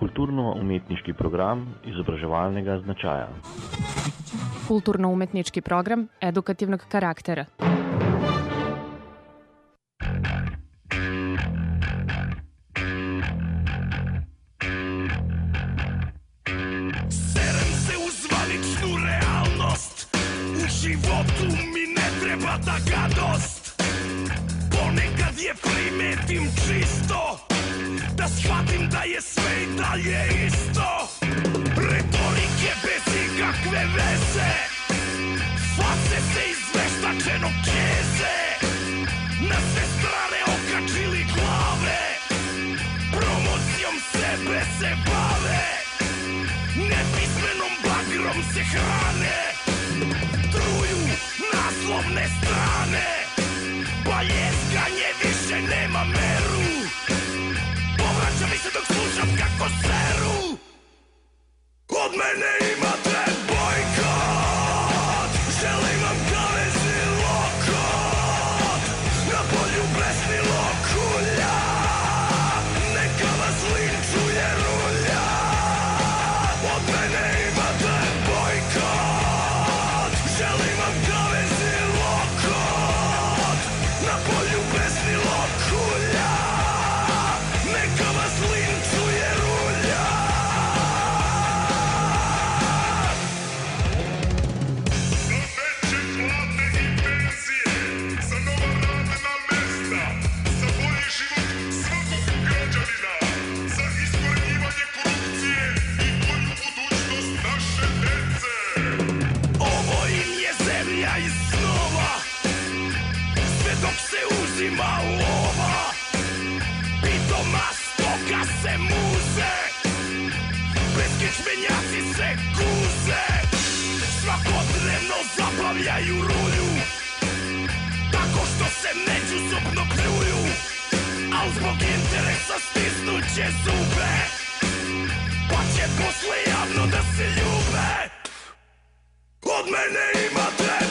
Kulturno-umetniški program izobraževalnega značaja. Kulturno-umetnički program edukativnog karaktera. Životu mi ne treba da gadost Ponekad je primetim čisto shvatim da je sve i dalje isto. Retorike bez ikakve veze. Face se izveštačenog keze. Na sve strane okačili glave. Promocijom sebe se bave. Nepismenom bagrom se hrane Costerru! Ott mennél zbog interesa stisnuće zube. Pa će posle javno da se ljube. Od mene imate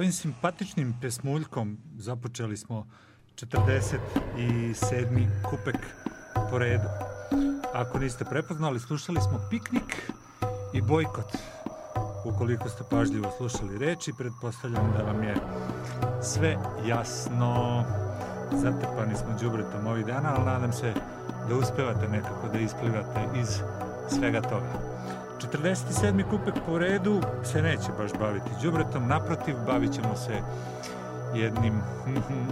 Ovim simpatičnim pesmuljkom započeli smo 47. kupek po redu. Ako niste prepoznali, slušali smo piknik i bojkot. Ukoliko ste pažljivo slušali reči, pretpostavljam da vam je sve jasno. Zatrpani smo džubretom ovih dana, ali nadam se da uspevate nekako da isplivate iz svega toga. 47. kupek po redu se neće baš baviti džubretom, naprotiv, bavit ćemo se jednim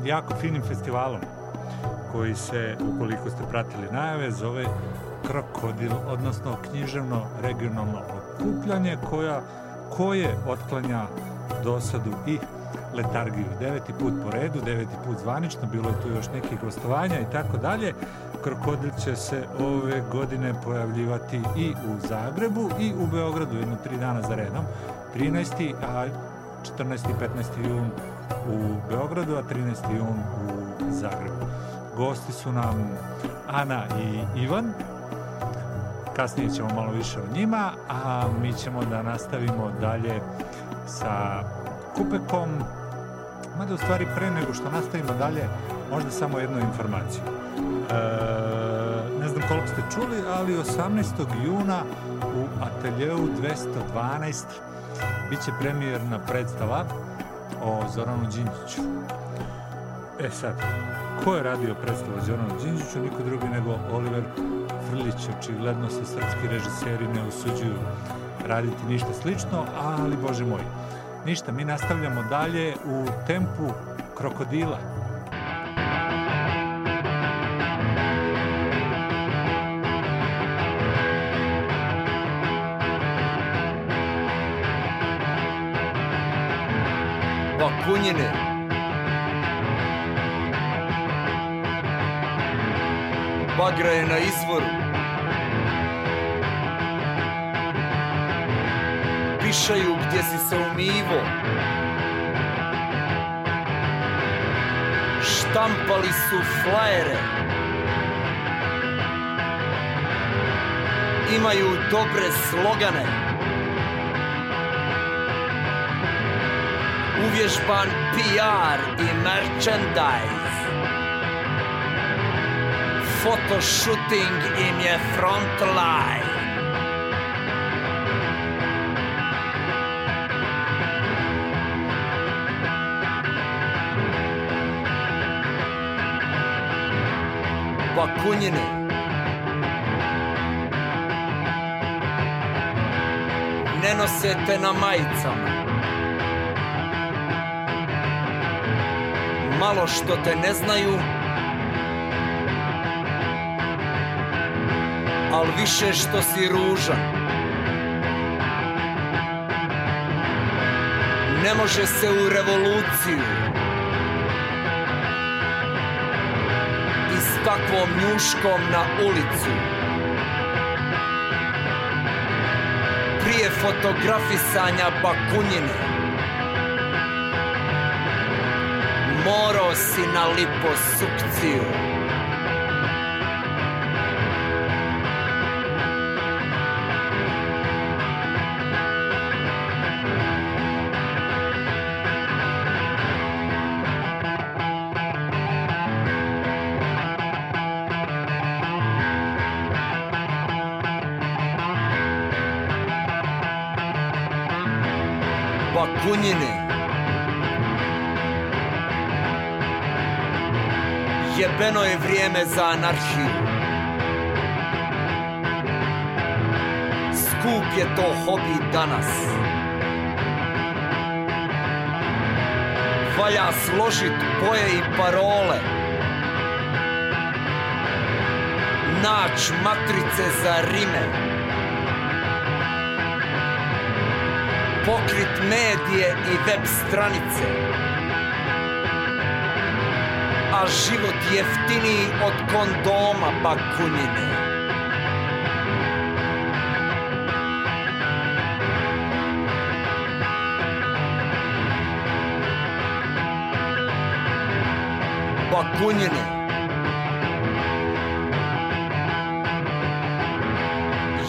jako finim festivalom koji se, ukoliko ste pratili najave, zove Krokodil, odnosno književno regionalno okupljanje koja, koje otklanja dosadu i letargiju. Deveti put po redu, deveti put zvanično, bilo je tu još nekih gostovanja i tako dalje. Krokodil će se ove godine pojavljivati i u Zagrebu i u Beogradu, jedno tri dana za redom. 13. a 14. i 15. jun u Beogradu, a 13. jun u Zagrebu. Gosti su nam Ana i Ivan. Kasnije ćemo malo više o njima, a mi ćemo da nastavimo dalje sa Kupekom. Mada u stvari pre nego što nastavimo dalje, možda samo jednu informaciju. E, ne znam koliko ste čuli, ali 18. juna u ateljeu 212 biće premijerna predstava o Zoranu Đinđiću. E sad, ko je radio predstavu o Zoranu Đinđiću? Niko drugi nego Oliver Frljić. Očigledno se srpski režiseri ne usuđuju raditi ništa slično, ali bože moj. Ništa, mi nastavljamo dalje u tempu krokodila. Bakunjine. Bagra je na izvoru. Pišaju gdje si se umivo. Štampali su flajere. Imaju dobre slogane. uvježban PR i merchandise. Photoshooting im je frontline. Bakunjine. Ne nosete na majicama. malo što te ne znaju Al više što si ružan Ne može se u revoluciju takvom njuškom na ulicu Prije fotografisanja bakunjine morao si na liposukciju. Bakunjine. Jebeno je vrijeme za anarhiju. Skup je to hobi danas. Valja složit boje i parole. Nač matrice za Rime. Pokrit medije i web stranice a život jeftiniji od kondoma bakunjine. Bakunjine.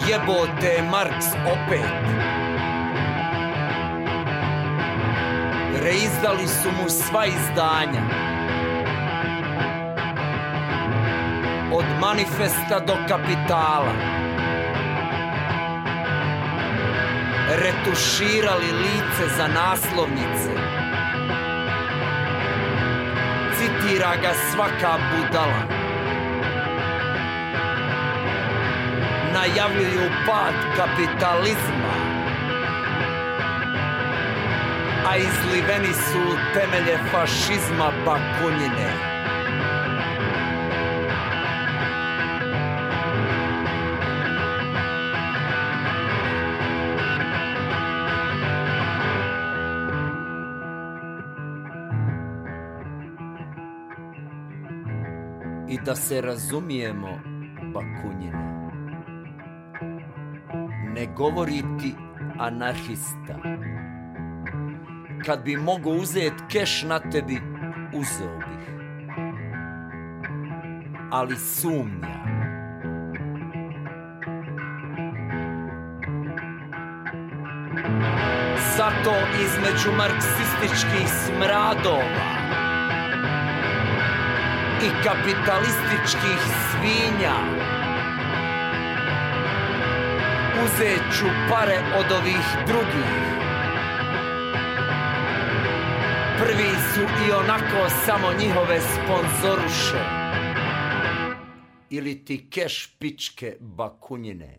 Jebote Marks opet. Reizdali su mu sva izdanja. od manifesta do kapitala. Retuširali lice za naslovnice. Citira ga svaka budala. Najavljuju pad kapitalizma. A izliveni su temelje fašizma bakunjine. i da se razumijemo, bakunjine. Ne govori ti anarhista. Kad bi mogo uzet keš na tebi, uzeo bih. Ali sumnja. Zato između marksističkih smradova i kapitalističkih svinja uzet ću pare od ovih drugih. Prvi su i onako samo njihove sponzoruše. Ili ti keš pičke bakunjine.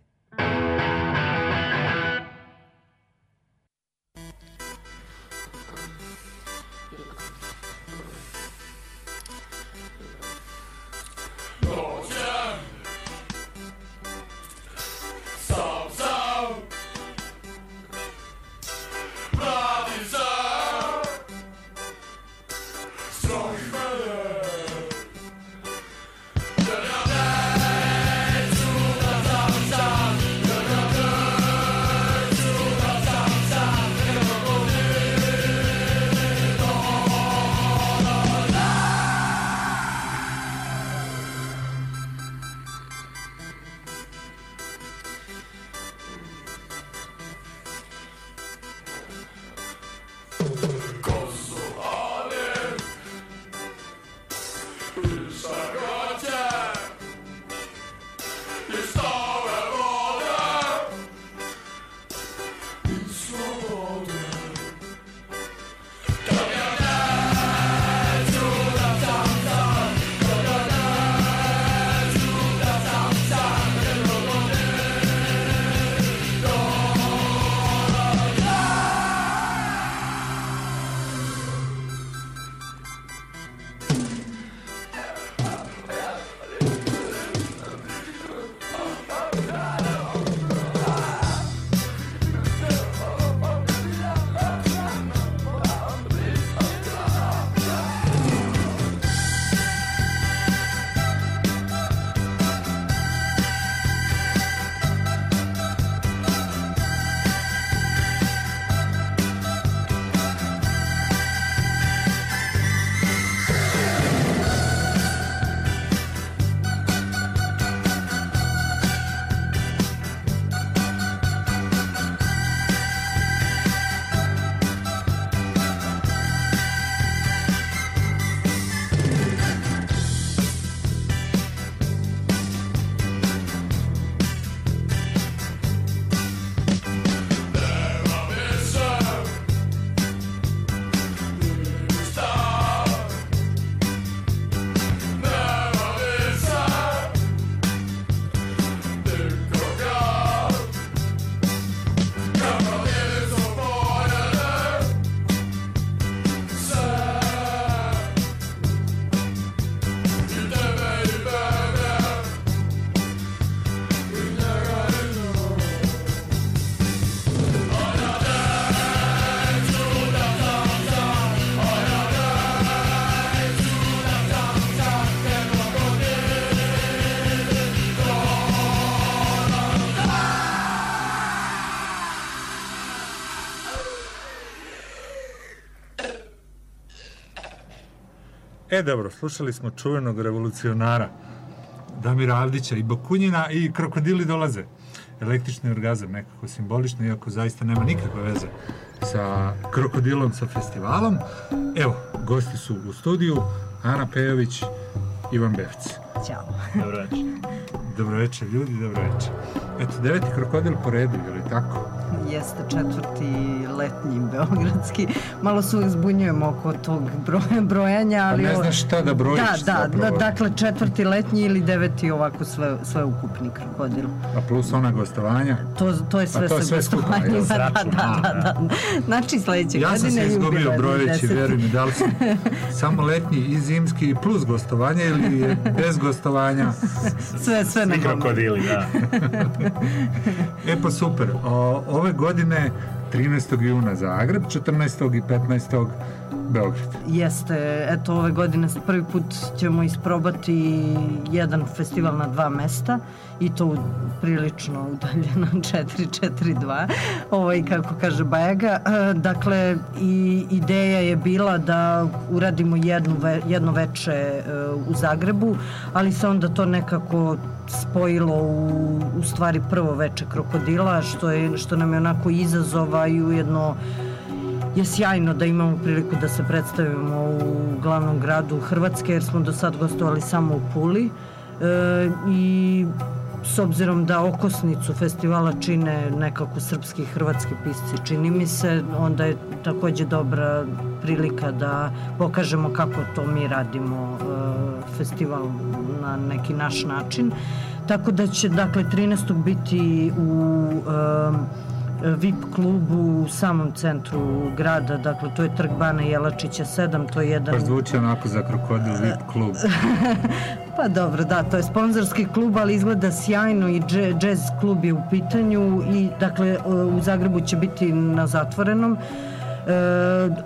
E dobro, slušali smo čuvenog revolucionara Damira Avdića i Bakunjina i krokodili dolaze. Električni orgazam, nekako simbolično, iako zaista nema nikakve veze sa krokodilom, sa festivalom. Evo, gosti su u studiju, Ana Pejović, Ivan Bevc. Ćao. Dobro večer. Dobro večer, ljudi, dobro večer. Eto, deveti krokodil po redu, je li tako? Jeste četvrti letnji beogradski. Malo se uvijek zbunjujem oko tog broja, brojanja, ali... Pa ne znaš šta da brojiš Da, da, zapravo. da, dakle četvrti letnji ili deveti ovako sve, sve ukupni krokodil. A plus ona gostovanja. To, to je sve Pa to je sa sve skupa, gostovanjima, da, da, da, da, da. Znači sledeće Ja sam godine se izgubio brojeći, veruj mi, da li sam samo letnji i zimski plus gostovanje ili je bez gostovanja. Sve, sve na krokodili, da. e pa super. O, ove godine 13. juna Zagreb, 14. i 15. Beograd. Jeste, eto ove godine prvi put ćemo isprobati jedan festival na dva mesta i to u- prilično udaljeno 4-4-2, ovaj, kako kaže Bajaga. E, Dakle, i ideja je bila da uradimo jednu, ve, jedno veče e, u Zagrebu, ali se onda to nekako spojilo u, u stvari prvo veče krokodila, što, je, što nam je onako izazova i ujedno je sjajno da imamo priliku da se predstavimo u glavnom gradu Hrvatske jer smo do sad gostovali samo u Puli e, i s obzirom da okosnicu festivala čine nekako srpski i hrvatski pisci, čini mi se, onda je takođe dobra prilika da pokažemo kako to mi radimo e, festival na neki naš način. Tako da će, dakle, 13. biti u e, VIP klubu u samom centru grada, dakle to je trg Bana Jelačića 7, to je jedan... Pa zvuči onako za krokodil VIP klub. Pa dobro, da, to je sponzorski klub, ali izgleda sjajno i džez klub je u pitanju i dakle u Zagrebu će biti na zatvorenom. E,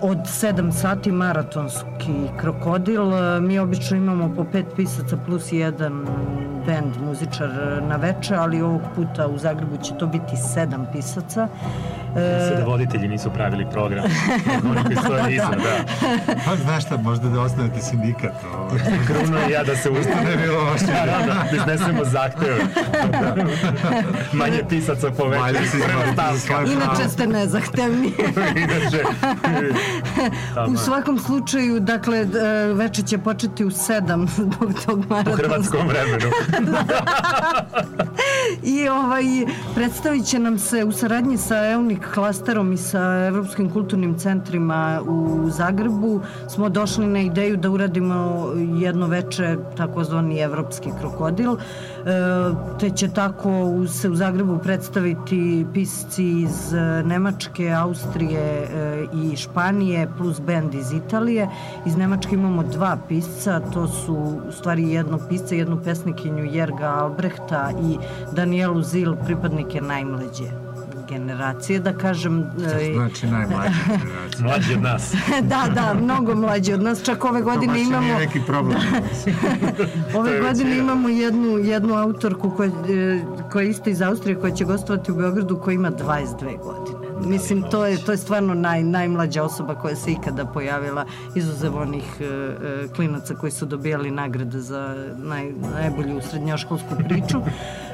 od 7 sati maratonski krokodil. Mi obično imamo po pet pisaca plus jedan band muzičar na veče, ali ovog puta u Zagrebu će to biti sedam pisaca. Se da voditelji nisu pravili program. Oni koji stoje iza, da. Pa znaš šta, možda da osnovete sindikat. Kruno i ja da se ustane. Ne bi bilo loše. Da, da, da, da iznesemo zahteve. Manje pisaca po večeri. si stavka. Inače ste nezahtevni. Inače, U svakom slučaju, dakle, e, veče će početi u sedam zbog tog u maratona. hrvatskom vremenu. I ovaj, predstavit će nam se u saradnji sa EUNIC klasterom i sa Evropskim kulturnim centrima u Zagrebu smo došli na ideju da uradimo jedno veče takozvani evropski krokodil. e, te će tako se u Zagrebu predstaviti pisci iz e, Nemačke, Austrije e, i Španije plus bend iz Italije. Iz Nemačke imamo dva pisca, to su u stvari jedno pisca, jednu pesnikinju Jerga Albrehta i Danielu Zil, pripadnike najmlađe generacije, da kažem. e, Znači najmlađa generacija. Mlađi od nas. da, da, mnogo mlađi od nas. Čak ove To godine imamo... nije neki problem. To Ove godine imamo jednu, jednu autorku koja, e, koja je isto iz Austrije, koja će gostovati u Beogradu, koja ima 22 godine. Mislim, to je, to je stvarno naj, najmlađa osoba koja se ikada pojavila, izuzev onih e, e, klinaca koji su dobijali nagrade za naj, najbolju srednjoškolsku priču.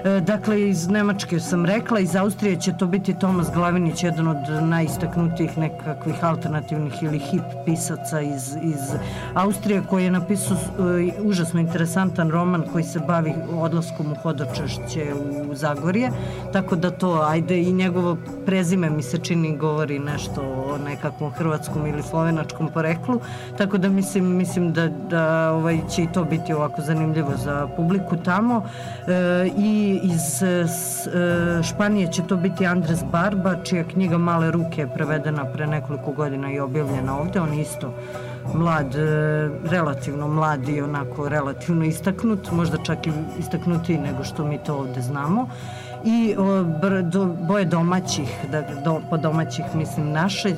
E, dakle, iz Nemačke sam rekla, iz Austrije će to biti Tomas Glavinić, jedan od najistaknutijih nekakvih alternativnih ili hip pisaca iz, iz Austrije, koji je napisao e, užasno interesantan roman koji se bavi odlaskom u hodočešće u Zagorje, tako da to, ajde, i njegovo prezime mi čini govori nešto o nekakvom hrvatskom ili slovenačkom poreklu, tako da mislim, mislim da, da ovaj, će i to biti ovako zanimljivo za publiku tamo. E, I iz e, e, Španije će to biti Andres Barba, čija knjiga Male ruke je prevedena pre nekoliko godina i objavljena ovde. On isto mlad, e, relativno mlad i onako relativno istaknut, možda čak i istaknutiji nego što mi to ovde znamo i boje domaćih, da, do, po domaćih mislim naše,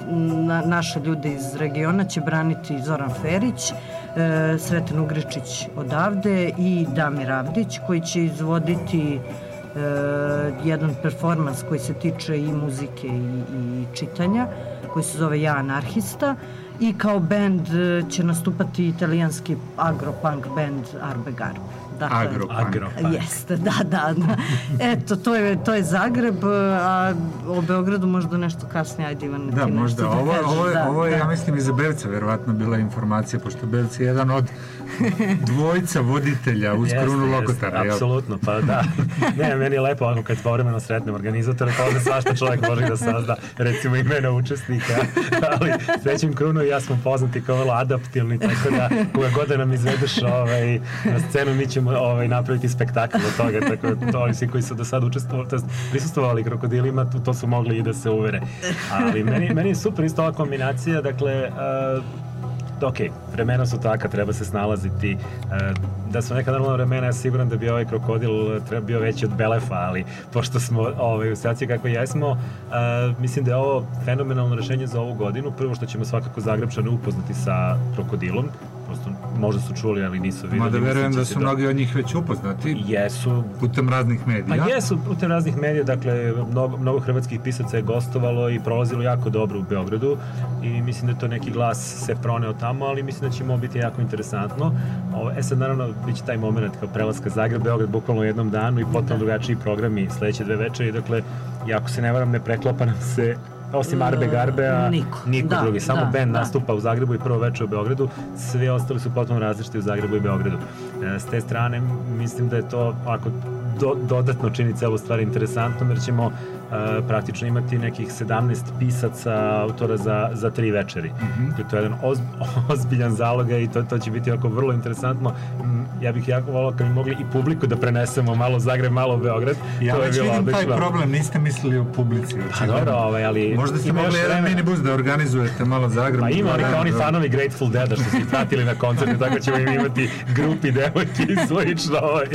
na, naše ljude iz regiona će braniti Zoran Ferić, e, Sreten Ugričić odavde i Damir Avdić koji će izvoditi e, jedan performans koji se tiče i muzike i, i čitanja koji se zove Ja anarhista i kao bend e, će nastupati italijanski agropunk band Arbe Garbe. Dakle, Agropunk. Agropunk. Jeste, da, da, da. Eto, to je, to je Zagreb, a o Beogradu možda nešto kasnije, ajde Ivane, Da, ti nešto možda. da Ovo, kažeš. ovo, je, da, ovo je, da. ja mislim, iz Belca verovatno bila informacija, pošto Belci je jedan od dvojca voditelja uz Jeste, krunu jeste, Lokotara. jel? Apsolutno, pa da. Ne, meni je lepo ako kad povremeno sretnem organizatora, kao da svašta čovjek može da sazda, recimo imena učesnika, ali srećem krunu i ja smo poznati kao vrlo adaptivni, tako da koga god da nam izvedeš ovaj, na scenu, mi ćemo ovaj, napraviti spektakl od toga, tako da to ovi svi koji su do sada učestvovali, to jest prisustvovali krokodilima, to, to su mogli i da se uvere. Ali meni, meni je super isto ova kombinacija, dakle, uh, ok, vremena su taka, treba se snalaziti. E, da su neka normalna vremena, ja siguran da bi ovaj krokodil treba bio veći od Belefa, ali pošto smo ovaj, u situaciji kako jesmo, e, mislim da je ovo fenomenalno rešenje za ovu godinu. Prvo što ćemo svakako Zagrebčane upoznati sa krokodilom, prosto možda su čuli, ali nisu videli. Mada verujem Mislim da su mnogi od njih već upoznati. Jesu. Putem raznih medija. Pa jesu, putem raznih medija, dakle, mnogo, mnogo hrvatskih pisaca je gostovalo i prolazilo jako dobro u Beogradu i mislim da to neki glas se proneo tamo, ali mislim da će mu biti jako interesantno. Ovo, e sad, naravno, bit će taj moment kao prelaska Zagreb, Beograd bukvalno u jednom danu i potpuno drugačiji programi sledeće dve večeri, dakle, i ako se ne varam, ne preklapa nam se osim Arbe Garbea, niko. niko Da, drugi. Samo da, band da. nastupa u Zagrebu i prvo veče u Beogradu, svi ostali su potpuno različiti u Zagrebu i Beogradu. E, S te strane, mislim da je to ako do, dodatno čini celu stvar interesantnom, jer ćemo praktično imati nekih 17 pisaca, autora za, za tri večeri. Mhm. Dakle, to je jedan oz, ozbiljan zaloga i to, to će biti jako vrlo interesantno. Mm, Ja bih jako volao kad bi mogli i publiku da prenesemo malo Zagreb, malo Beograd. Ja to je već bilo vidim taj odlično. problem, niste mislili o publici. Pa dobro, ovaj, ali Možda ste mogli jedan minibus da organizujete malo Zagreb. Pa ima oni kao oni da. fanovi Grateful Deada što su ih pratili na koncertu, tako ćemo im imati grupi devojke i slično. Ovaj.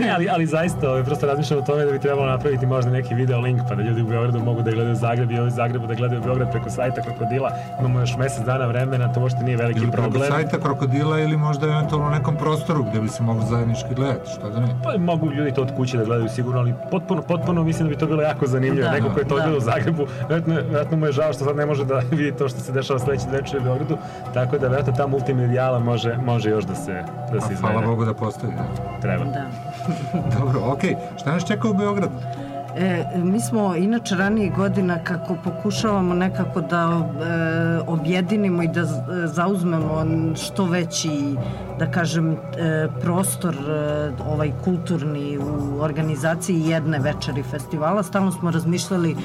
Ne, ali, ali zaista, ovaj, prosto razmišljam o tome da bi trebalo napraviti možda neki video link pa da ljudi u Beogradu mogu da gledaju Zagreb i ovi Zagrebu da gledaju Beograd preko sajta Krokodila. Imamo još mesec dana vremena, to uopšte nije veliki Ili preko problem. sajta Krokodila ili možda eventualno u nekom prostoru gde bi se moglo zajednički gledati, što da ne? Pa mogu ljudi to od kuće da gledaju sigurno, ali potpuno, potpuno mislim da bi to bilo jako zanimljivo. Da, Neko ko je to da. gledao u Zagrebu, vjerojatno, vjerojatno mu je žao što sad ne može da vidi to što se dešava sledeće večer u Beogradu, tako da vjerojatno ta multimedijala može, može još da se, da se A izvede. hvala Bogu da postoji. Da. Treba. Da. Dobro, okej. Šta nas čeka u Beogradu? E, mi smo inače ranije godina kako pokušavamo nekako da e, objedinimo i da e, zauzmemo što veći da kažem e, prostor e, ovaj kulturni u organizaciji jedne večeri festivala. Stalno smo razmišljali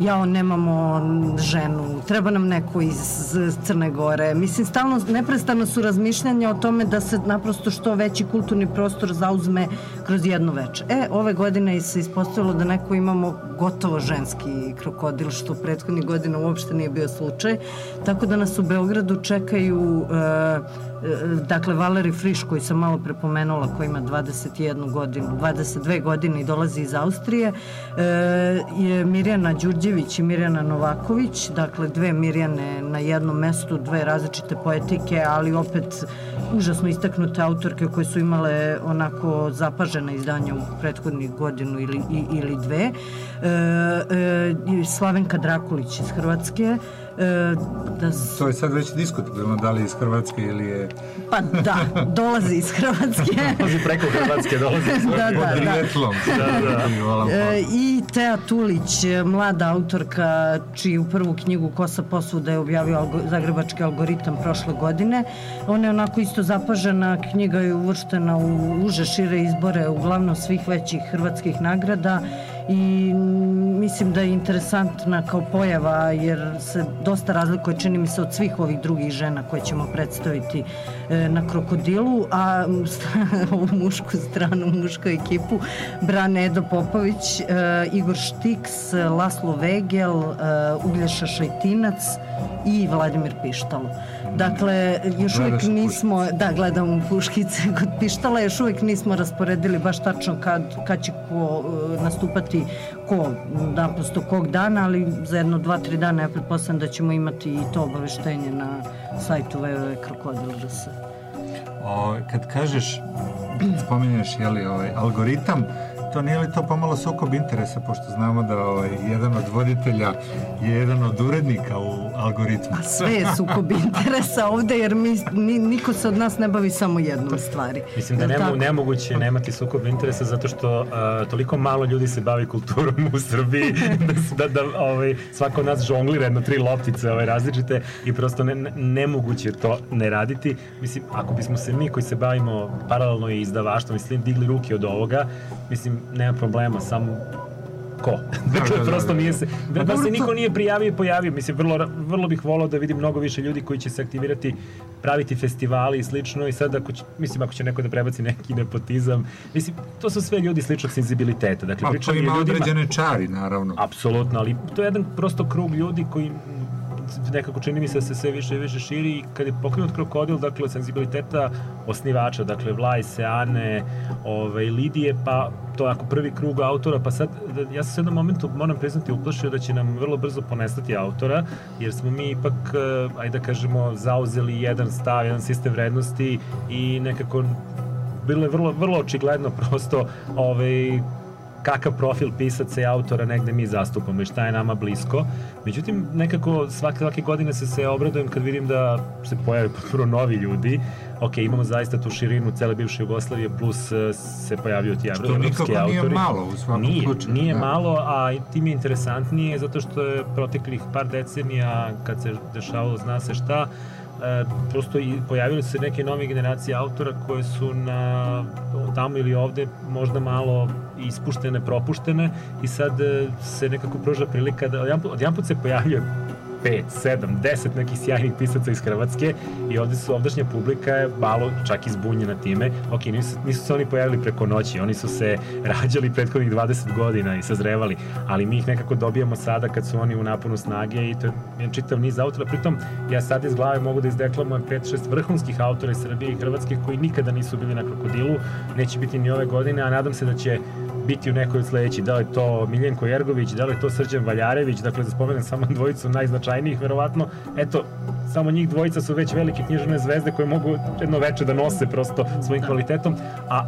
jao, nemamo ženu, treba nam neko iz Crne Gore. Mislim, stalno, neprestano su razmišljanja o tome da se naprosto što veći kulturni prostor zauzme kroz jednu večer. E, ove godine se ispostavilo da neko imamo gotovo ženski krokodil, što prethodnih godina uopšte nije bio slučaj. Tako da nas u Beogradu čekaju e, dakle Valeri Friš koji sam malo prepomenula koji ima 21 godinu 22 godine i dolazi iz Austrije e, je Mirjana Đurđević i Mirjana Novaković dakle dve Mirjane na jednom mestu dve različite poetike ali opet užasno istaknute autorke koje su imale onako zapažena izdanja u prethodnih godinu ili, ili dve. E, e, Slavenka Drakulić iz Hrvatske da s- To je sad već diskutabilno, da li iz Hrvatske ili je... Pa da, dolazi iz Hrvatske. Dolazi preko Hrvatske, dolazi iz da, da, da. Podrijetlom. Da, da. E, I Tea Tulić, e, mlada autorka, čiju prvu knjigu Kosa posvuda je objavio algo, Zagrebački algoritam prošle godine. Ona je onako isto zapažena, knjiga je uvrštena u uže šire izbore, uglavnom svih većih hrvatskih nagrada i mislim da je interesantna kao pojava jer se dosta razlikuje čini mi se od svih ovih drugih žena koje ćemo predstaviti e, na krokodilu a ovu mušku stranu, mušku ekipu brane Edo Popović, e, Igor Štiks, Laslo Vegel, e, Uglješa Šajtinac i Vladimir Pištalo. Dakle, još Gledaš nismo, da, gledamo puškice kod Pištala, još uvek nismo rasporedili baš tačno kad, kad će ko e, nastupati ko, naprosto kog dana, ali za jedno, dva, tri dana ja pretpostavljam da ćemo imati i to obaveštenje na sajtu www.krokodil.rs. Kad kažeš, spominješ, jeli, ovaj, algoritam, to nije li to pomalo sukob interesa, pošto znamo da ovaj, jedan od voditelja je jedan od urednika u algoritmu. A sve je sukob interesa ovde, jer mi, ni, niko se od nas ne bavi samo jednom stvari. Mislim da nemo, tako? nemoguće nemati sukob interesa zato što a, toliko malo ljudi se bavi kulturom u Srbiji da, da, da ovaj, svako od nas žonglira jedno tri loptice ovaj, različite i prosto ne, ne- nemoguće to ne raditi. Mislim, ako bismo se mi koji se bavimo paralelno i izdavaštvom i slim digli ruke od ovoga, mislim, nema problema, samo ko? dakle, da, da, prosto da. nije se, da, Pa da dobro, se to- niko nije prijavio i pojavio. Mislim, vrlo, vrlo bih volao da vidim mnogo više ljudi koji će se aktivirati, praviti festivali i slično i sad ako će, mislim, ako će neko da prebaci neki nepotizam, mislim, to su sve ljudi sličnog senzibiliteta. Dakle, Pa to pričam ima ljudima, određene čari, naravno. Apsolutno, ali to je jedan prosto krug ljudi koji nekako čini mi se da se sve više i više širi i kad je pokrenut krokodil, dakle, senzibiliteta osnivača, dakle, Vlaj, Seane, ovaj, Lidije, pa to ako prvi krug autora, pa sad, ja sam se u jednom momentu, moram priznati, uplašio da će nam vrlo brzo ponestati autora, jer smo mi ipak, eh, ajde da kažemo, zauzeli jedan stav, jedan sistem vrednosti i nekako bilo je vrlo, vrlo očigledno prosto ovaj, kakav profil pisaca i autora negde mi zastupamo i šta je nama blisko. Međutim, nekako svake, svake godine se se obradujem kad vidim da se pojave potpuno novi ljudi. Ok, imamo zaista tu širinu cele bivše Jugoslavije, plus eh, se pojavio ti Što evropski nikako autori. nije malo u svakom nije, slučaju, Nije da. malo, a i tim je interesantnije zato što je proteklih par decenija kad se dešavalo zna se šta, e, prosto i pojavile se neke nove generacije autora koje su na tamo ili ovde možda malo ispuštene, propuštene i sad e, se nekako pruža prilika da odjedanput, odjedanput se pojavljuje 5, 7, 10 nekih sjajnih pisaca iz Hrvatske i ovde su ovdašnja publika je malo čak izbunjena time. Ok, nisu, nisu se oni pojavili preko noći, oni su se rađali prethodnih 20 godina i sazrevali, ali mi ih nekako dobijamo sada kad su oni u naponu snage i to je čitav niz autora. Pritom, ja sad iz glave mogu da izdeklamujem 5-6 vrhunskih autora iz Srbije i Hrvatske koji nikada nisu bili na krokodilu, neće biti ni ove godine, a nadam se da će biti u nekoj od sledećih. Da li to Miljenko Jergović, da li to Srđan Valjarević, dakle da spomenem samo dvojicu najznačajnijih verovatno. Eto, samo njih dvojica su već velike književne zvezde koje mogu jedno veče da nose prosto svojim kvalitetom, a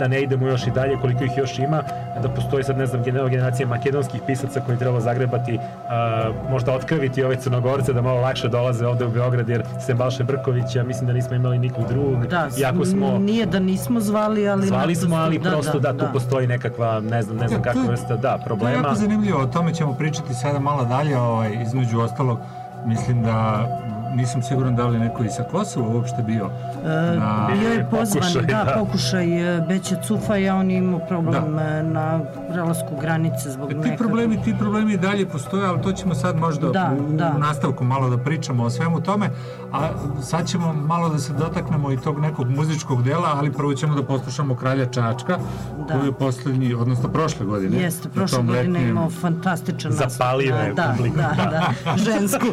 da ne idemo još i dalje koliko ih još ima, da postoji sad ne znam generacija makedonskih pisaca koji treba zagrebati, a, možda otkrviti ove crnogorce da malo lakše dolaze ovde u Beograd jer sem Balše Brkovića mislim da nismo imali nikog drugog, Da, iako smo nije da nismo zvali, ali... zvali smo, ali naprosto- prosto da, tu postoji nekakva, ne znam, ne znam E, kakva vrsta, da, To je problema. jako zanimljivo, o tome ćemo pričati sada malo dalje, ovaj, između ostalog, mislim da nisam siguran da li neko i sa Kosova uopšte bio. E, na- bio je pozvan, Pokušaj, da, da. pokušaj e, Beće Cufaja, on je imao problem e, na prelasku granice zbog Ti nekog... problemi, ti problemi i dalje postoje, ali to ćemo sad možda Da, u, da. u nastavku malo da pričamo o svemu tome, a sad ćemo malo da se dotaknemo i tog nekog muzičkog dela, ali prvo ćemo da poslušamo Kralja Čačka, Da. koji je poslednji, odnosno prošle godine. Jeste, prošle godine letnjem- imao fantastičan nastup. Zapaljive da, publiku, Da, da. da, žensku.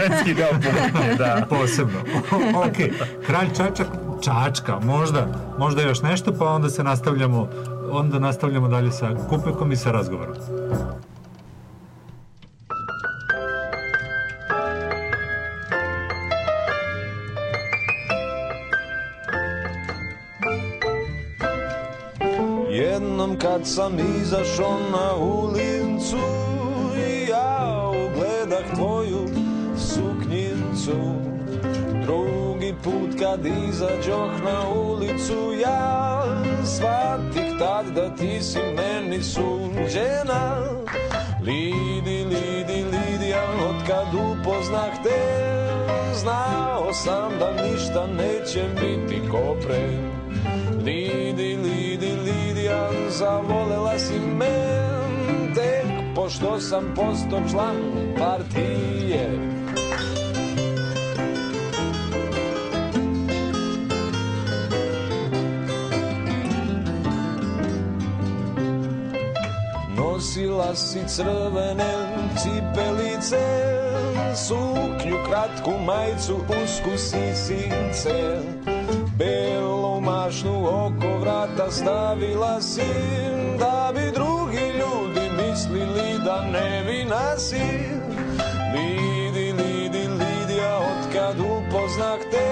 Ženski deo publike, da. Posebno. ok, Kralj Čačak, Čačka, možda, možda još nešto, pa onda se nastavljamo onda nastavljamo dalje sa kupekom i sa razgovorom. Jednom kad sam izašao na ulicu put kad izađoh na ulicu Ja shvatih tad da ti si meni suđena Lidi, lidi, Lidija, od kad upoznah te Znao sam da ništa neće biti ko pre. Lidi, lidi, Lidija, zavolela si me Tek pošto sam posto član partije Nosila si crvene cipelice Suknju, kratku majicu, usku sisice Belu mašnu oko vrata stavila si Da bi drugi ljudi mislili da nevina si Lidi, lidi, Lidija, od kad upoznah te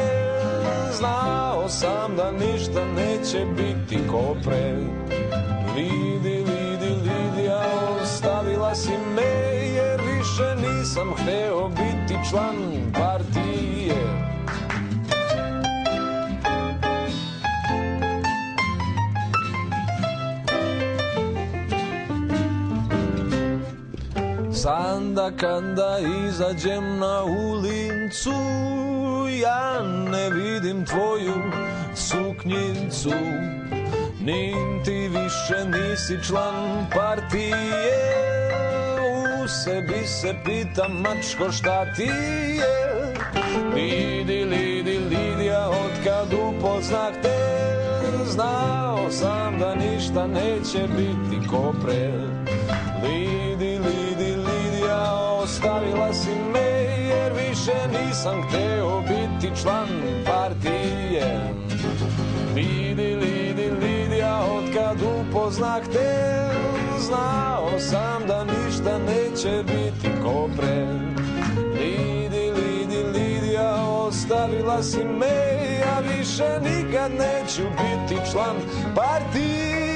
Znao sam da ništa neće biti ko pre. Lidi, lidi, ostavila si me Jer više nisam hteo biti član partije. Sanda kada izađem na ulicu Ja ne vidim tvoju suknjicu. Niti više nisi član partije Sebi se pitam mačko šta ti je? Lidi, lidi, Lidija, od kad upoznah te Znao sam da ništa neće biti ko pre. Lidi, lidi, Lidija, ostavila si me Jer nisam hteo biti član partije. Lidi, lidi, Lidija, otkad upoznah te Znao sam da ništa neće biti ko pre. Lidi, lidi, Lidija, ostavila si me Ja više nikad neću biti član partije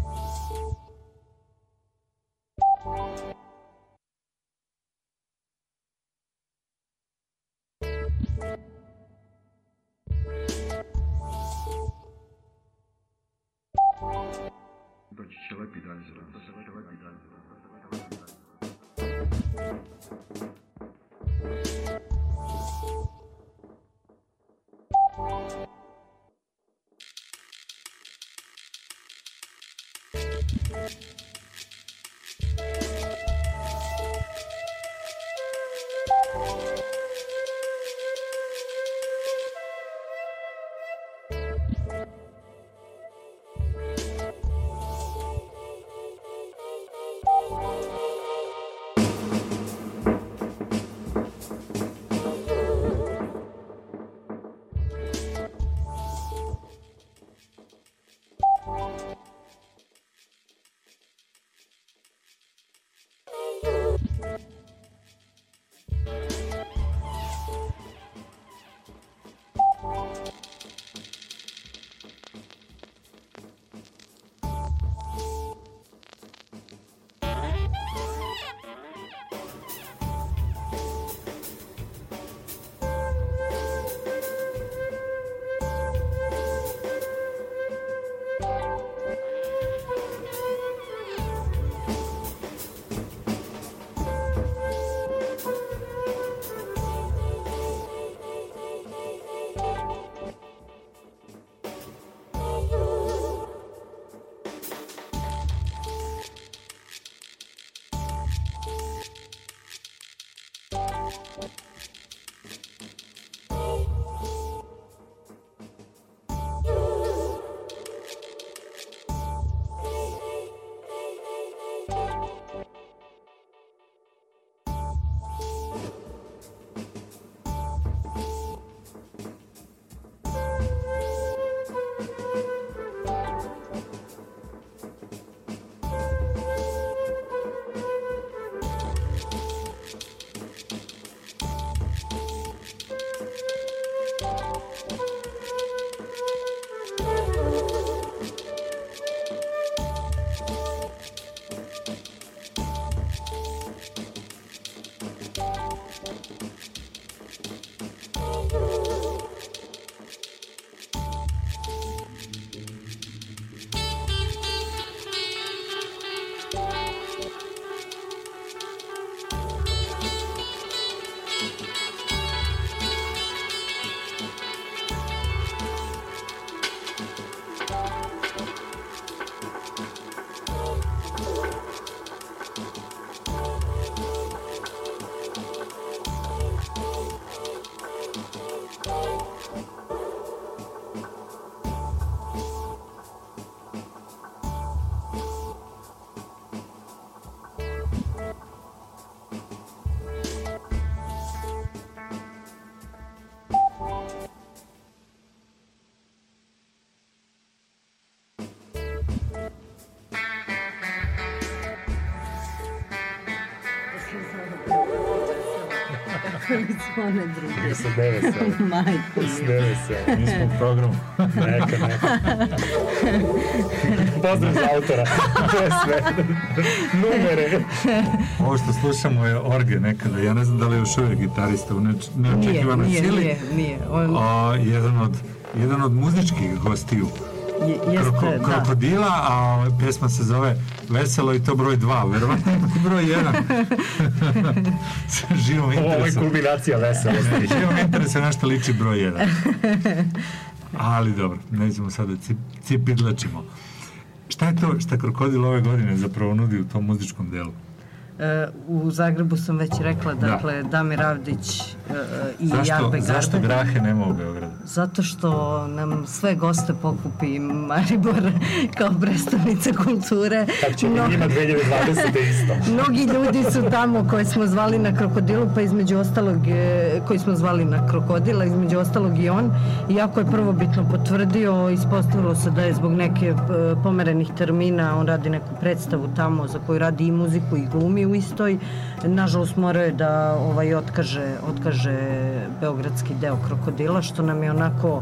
One druge. Ja sam nevesel. Majko. Sam nevesel. Mi smo u programu. Neka, neka. Pozdrav za autora. To je sve. Numere. Ovo što slušamo je Orge nekada. Ja ne znam da li je još uvijek gitarista u neč- Nije, neočekivanoj nije, sili. nije, nije. On A, jedan, od, jedan od muzičkih gostiju. je, jeste, Kroko, da. krokodila, a ovaj pjesma se zove Veselo i to broj dva, verovatno broj jedan. Živo me Ovo je kulminacija veselosti. Živo me interesuje na što liči broj jedan. Ali dobro, nećemo sada cip, cipidlačimo. Šta je to šta Krokodil ove godine zapravo nudi u tom muzičkom delu? E, u Zagrebu sam već rekla, Da. dakle, Damir Avdić e, i Zašto, Jarbe Garbe. zašto Grahe nema u Beogradu? Zato što nam sve goste pokupi Maribor kao predstavnica kulture. Tako će No- no. njima 2020. isto. Mnogi ljudi su tamo koje smo zvali na krokodilu, pa između ostalog, koji smo zvali na krokodila, između ostalog i on. Iako je prvobitno potvrdio, ispostavilo se da je zbog neke pomerenih termina, on radi neku predstavu tamo za koju radi i muziku i glumi u istoj. Nažalost morao je da ovaj, otkaže, otkaže beogradski deo krokodila, što nam je onako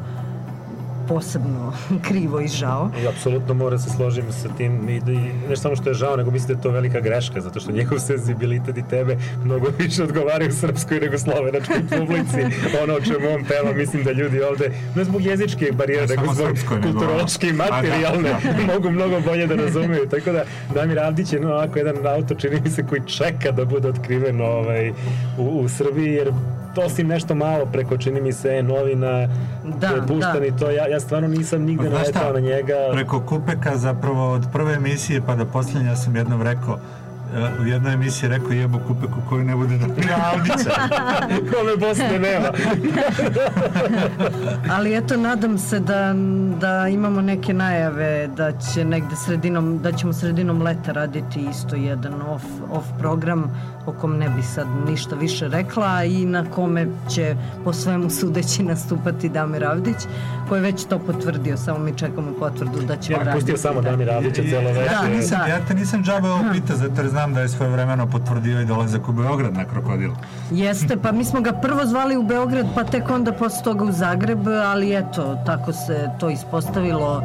posebno krivo i žao. I apsolutno mora se složim sa tim i, da, i ne samo što je žao, nego mislim da je to velika greška, zato što njegov senzibilitet i tebe mnogo više odgovaraju srpskoj nego slovenačkoj publici. ono o čemu on peva, mislim da ljudi ovde, ne zbog jezičke barijere, Ne nego zbog kulturološke i da, materijalne, da. mogu mnogo bolje da razumeju. Tako da Damir Avdić je no, ovako jedan auto, čini mi se, koji čeka da bude otkriven ovaj, u, u Srbiji, jer osim nešto malo preko, čini mi se, novina, Da, puštan da. i to, ja, ja stvarno nisam nigde naletao na njega. Preko Kupeka zapravo od prve emisije pa do posljednja sam jednom rekao e, u jednoj emisiji rekao jebo Kupeku koji ne bude na Avdića. Kome Bosne nema. Ali eto, nadam se da, da imamo neke najave da će negde sredinom, da ćemo sredinom leta raditi isto jedan off, off program o kom ne bi sad ništa više rekla i na kome će po svemu sudeći nastupati Damir Avdić koji je već to potvrdio, samo mi čekamo potvrdu da ćemo Ja raditi. pustio samo Damir Avdića celo Ja veče. te nisam, da. ja te nisam džabe ovo pitao, zato jer znam da je svoje vremeno potvrdio i dolazak u Beograd na Krokodil. Jeste, pa mi smo ga prvo zvali u Beograd, pa tek onda posle toga u Zagreb, ali eto, tako se to ispostavilo.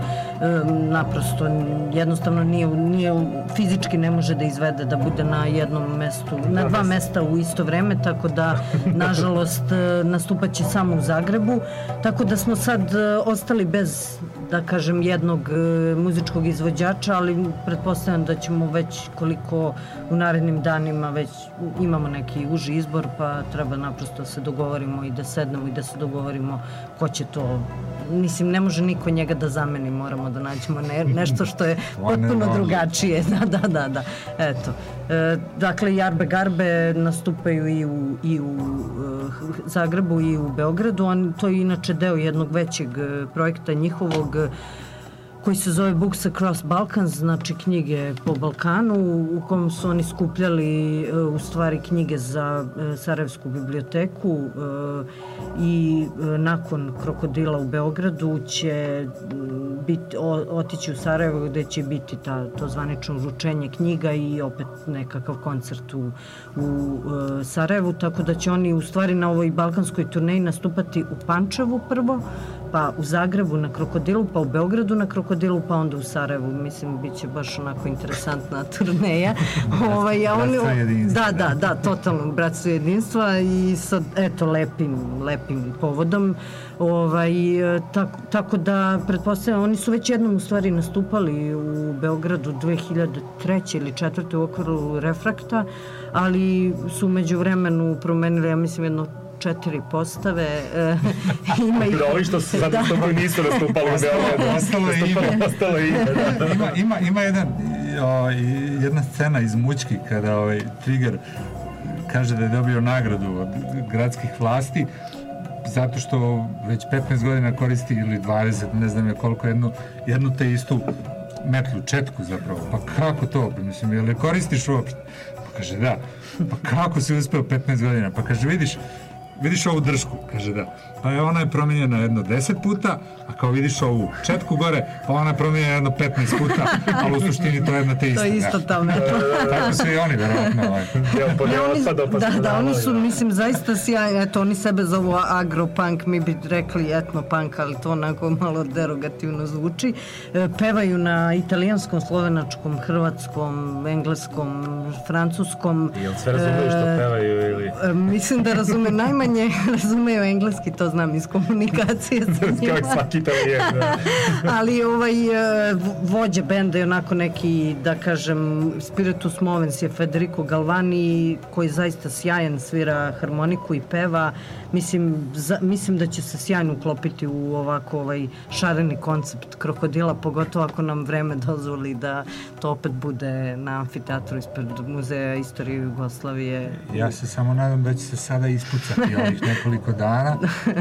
Naprosto, jednostavno nije, nije, fizički ne može da izvede da bude na jednom mestu, na dva mesta u isto vreme, tako da, nažalost, e, nastupaće samo u Zagrebu. Tako da smo sad e, ostali bez, da kažem, jednog e, muzičkog izvođača, ali pretpostavljam da ćemo već koliko u narednim danima već imamo neki uži izbor, pa treba naprosto da se dogovorimo i da sednemo i da se dogovorimo ko će to Mislim, ne može niko njega da zameni, moramo da nađemo ne, nešto što je potpuno drugačije. Da, da, da, da. Eto. E, dakle, Jarbe Garbe nastupaju i u, i u e, Zagrebu i u Beogradu. On, to je inače deo jednog većeg e, projekta njihovog e, koji se zove Books Across Balkans, znači knjige po Balkanu, u kom su oni skupljali e, u stvari knjige za e, Sarajevsku biblioteku e, i nakon Krokodila u Beogradu će biti, otići u Sarajevo gde će biti ta, to zvanično uručenje knjiga i opet nekakav koncert u, u Sarajevu, tako da će oni u stvari na ovoj balkanskoj turneji nastupati u Pančevu prvo, pa u Zagrebu na Krokodilu, pa u Beogradu na Krokodilu, pa onda u Sarajevu. Mislim, bit će baš onako interesantna turneja. ovaj, a oni, Bratstvo i jedinstvo, da, da, da, totalno bratstvo jedinstva i sa, eto, lepim, lepim povodom. Ovaj, tako, tako da, pretpostavljam, oni su već jednom u stvari nastupali u Beogradu 2003. ili 4. u okviru Refrakta, ali su među vremenu promenili, ja mislim, jedno četiri postave. E, ima ih... Da, ovi što su sad Da. nastupali nisu nastupali u Beogradu. Ostalo je ime. Ostalo je ime, da. ima, ima, ima jedan, o, jedna scena iz Mućki kada ovaj Trigger kaže da je dobio nagradu od gradskih vlasti zato što već 15 godina koristi ili 20, ne znam je koliko, jednu, jednu te istu metlu, četku zapravo. Pa kako to? Pa Mislim, je koristiš uopšte? Pa kaže da. Pa kako si uspeo 15 godina? Pa kaže, vidiš, vidiš ovu dršku? Kaže da. Pa je ona je promijenjena jedno 10 puta, a kao vidiš ovu četku gore, pa ona je promijenjena jedno 15 puta, ali u suštini to je jedna te ista. To je isto da. ta metla. Tako su i oni, verovatno. Ovaj. Ne, oni, pa da, da, oni su, mislim, zaista sjajni, eto, oni sebe zovu agropunk, mi bi rekli etnopunk, ali to onako malo derogativno zvuči. E, pevaju na italijanskom, slovenačkom, hrvatskom, engleskom, francuskom. Jel sve razumiju što E, pevaju ili... E, Mislim da razume najmanje najmanje razumeju engleski, to znam iz komunikacije sa njima. Kao svaki italijan, da. Ali ovaj e, vođa benda je onako neki, da kažem, spiritus movens je Federico Galvani, koji zaista sjajan svira harmoniku i peva. Mislim, za, mislim da će se sjajno uklopiti u ovako ovaj šareni koncept krokodila, pogotovo ako nam vreme dozvoli da to opet bude na amfiteatru ispred Muzeja istorije Jugoslavije. Ja se samo nadam da će se sada ispucati ovih nekoliko dana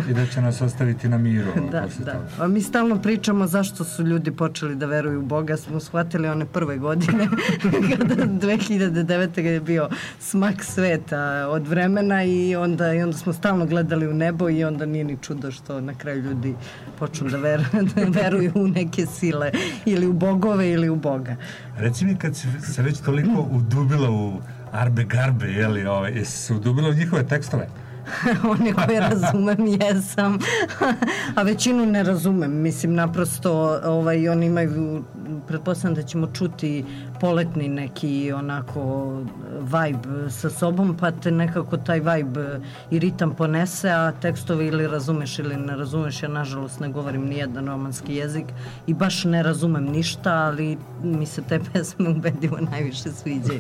i da će nas ostaviti na miru. Da, da. toga. A mi stalno pričamo zašto su ljudi počeli da veruju u Boga, smo shvatili one prve godine, kada 2009. kada je bio smak sveta od vremena i onda, i onda smo stalno gledali u nebo i onda nije ni čudo što na kraju ljudi počnu da, veru, da veruju u neke sile ili u bogove ili u Boga. Reci mi kad si se već toliko udubila u Arbe Garbe, jeli, ovaj, jesi se udubila u njihove tekstove? one koje razumem jesam, a većinu ne razumem. Mislim, naprosto ovaj, oni imaju, pretpostavljam da ćemo čuti poletni neki onako vibe sa sobom, pa te nekako taj vibe i ritam ponese, a tekstove ili razumeš ili ne razumeš. Ja, nažalost, ne govorim ni jedan romanski jezik i baš ne razumem ništa, ali mi se te pesme ubedivo najviše sviđaju.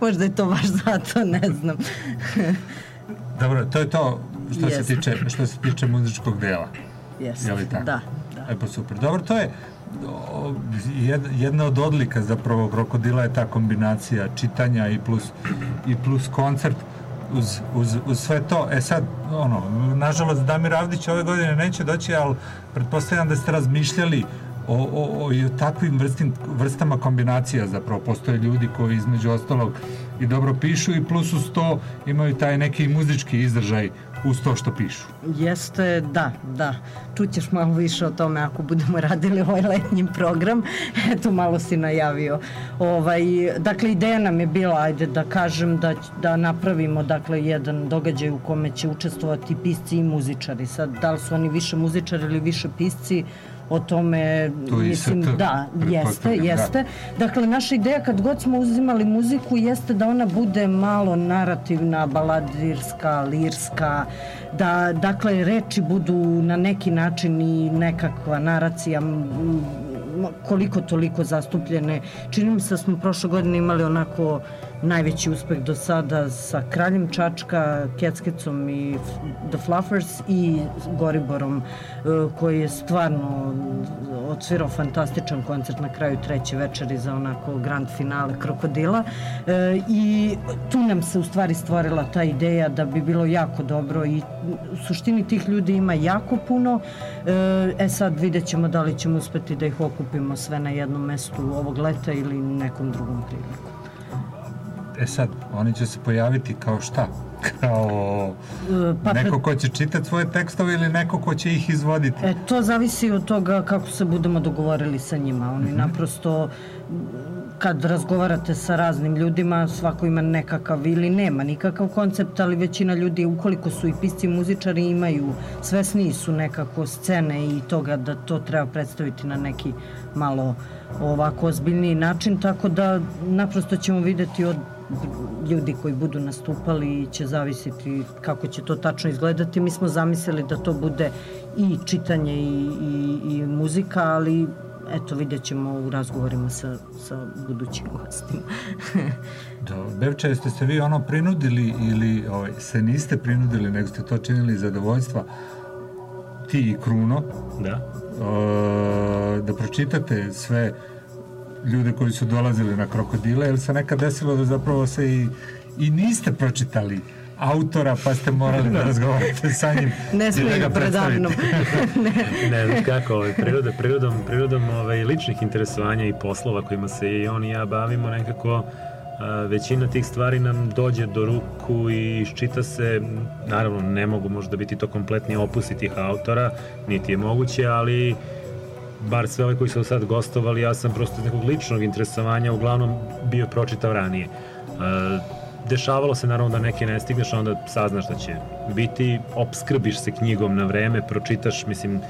Možda je to baš zato, ne znam. Dobro, to je to što se Jeste. tiče što se tiče muzičkog dela. Jeste, Je li tako? da, da. E pa super. Dobro, to je jedna od odlika zapravo krokodila je ta kombinacija čitanja i plus, i plus koncert uz, uz, uz sve to. E sad, ono, nažalost Damir Avdić ove godine neće doći, ali pretpostavljam da ste razmišljali o, o, o, i o takvim vrstim, vrstama kombinacija zapravo. Postoje ljudi koji između ostalog i dobro pišu i plus uz to imaju taj neki muzički izdržaj uz to što pišu. Jeste, da, da. Čućeš malo više o tome ako budemo radili ovaj letnji program. Eto, malo si najavio. Ovaj, dakle, ideja nam je bila, ajde da kažem, da, da napravimo dakle, jedan događaj u kome će učestvovati pisci i muzičari. Sad, da li su oni više muzičari ili više pisci, o tome, i mislim, ST, da, jeste, pretpostavljam, da. jeste. Dakle, naša ideja kad god smo uzimali muziku jeste da ona bude malo narativna, baladirska, lirska, da, dakle, reči budu na neki način i nekakva naracija, koliko toliko zastupljene. Čini mi se da smo prošle godine imali onako najveći uspeh do sada sa Kraljem Čačka, Keckecom i The Fluffers i Goriborom e, koji je stvarno odsvirao fantastičan koncert na kraju treće večeri za onako grand finale Krokodila e, i tu nam se u stvari stvorila ta ideja da bi bilo jako dobro i u suštini tih ljudi ima jako puno e, e sad vidjet ćemo da li ćemo uspeti da ih okupimo sve na jednom mestu ovog leta ili nekom drugom priliku. E sad, oni će se pojaviti kao šta? Kao E, pa neko ko će čitati svoje tekstove ili neko ko će ih izvoditi? E, to zavisi od toga kako se budemo dogovorili sa njima. Oni naprosto, m, kad razgovarate sa raznim ljudima, svako ima nekakav ili nema nikakav koncept, ali većina ljudi, ukoliko su i pisci i muzičari, imaju, svesniji su nekako scene i toga da to treba predstaviti na neki malo ovako ozbiljniji način, tako da naprosto ćemo videti od ljudi koji budu nastupali i će zavisiti kako će to tačno izgledati. Mi smo zamislili da to bude i čitanje i, i, i muzika, ali eto vidjet ćemo u razgovorima sa, sa budućim gostima. Do, Bevče, jeste se vi ono prinudili ili ovaj, se niste prinudili, nego ste to činili iz zadovoljstva, ti i Kruno, Da. e, da pročitate sve ljude koji su dolazili na krokodile, jer se nekad desilo da zapravo se i, i niste pročitali autora, pa ste morali da razgovarate sa njim. Ne i da smeju ga predavnom. predstavite. ne, znaš kako, ovaj, priroda, prirodom, prirodom ovaj, ličnih interesovanja i poslova kojima se i on i ja bavimo nekako a, većina tih stvari nam dođe do ruku i iščita se, naravno ne mogu možda biti to kompletni opusi tih autora, niti je moguće, ali bar sve ove koji su sad gostovali, ja sam prosto iz nekog ličnog interesovanja uglavnom bio pročitao ranije. E, dešavalo se naravno da neke ne stigneš, onda saznaš da će biti, obskrbiš se knjigom na vreme, pročitaš, mislim,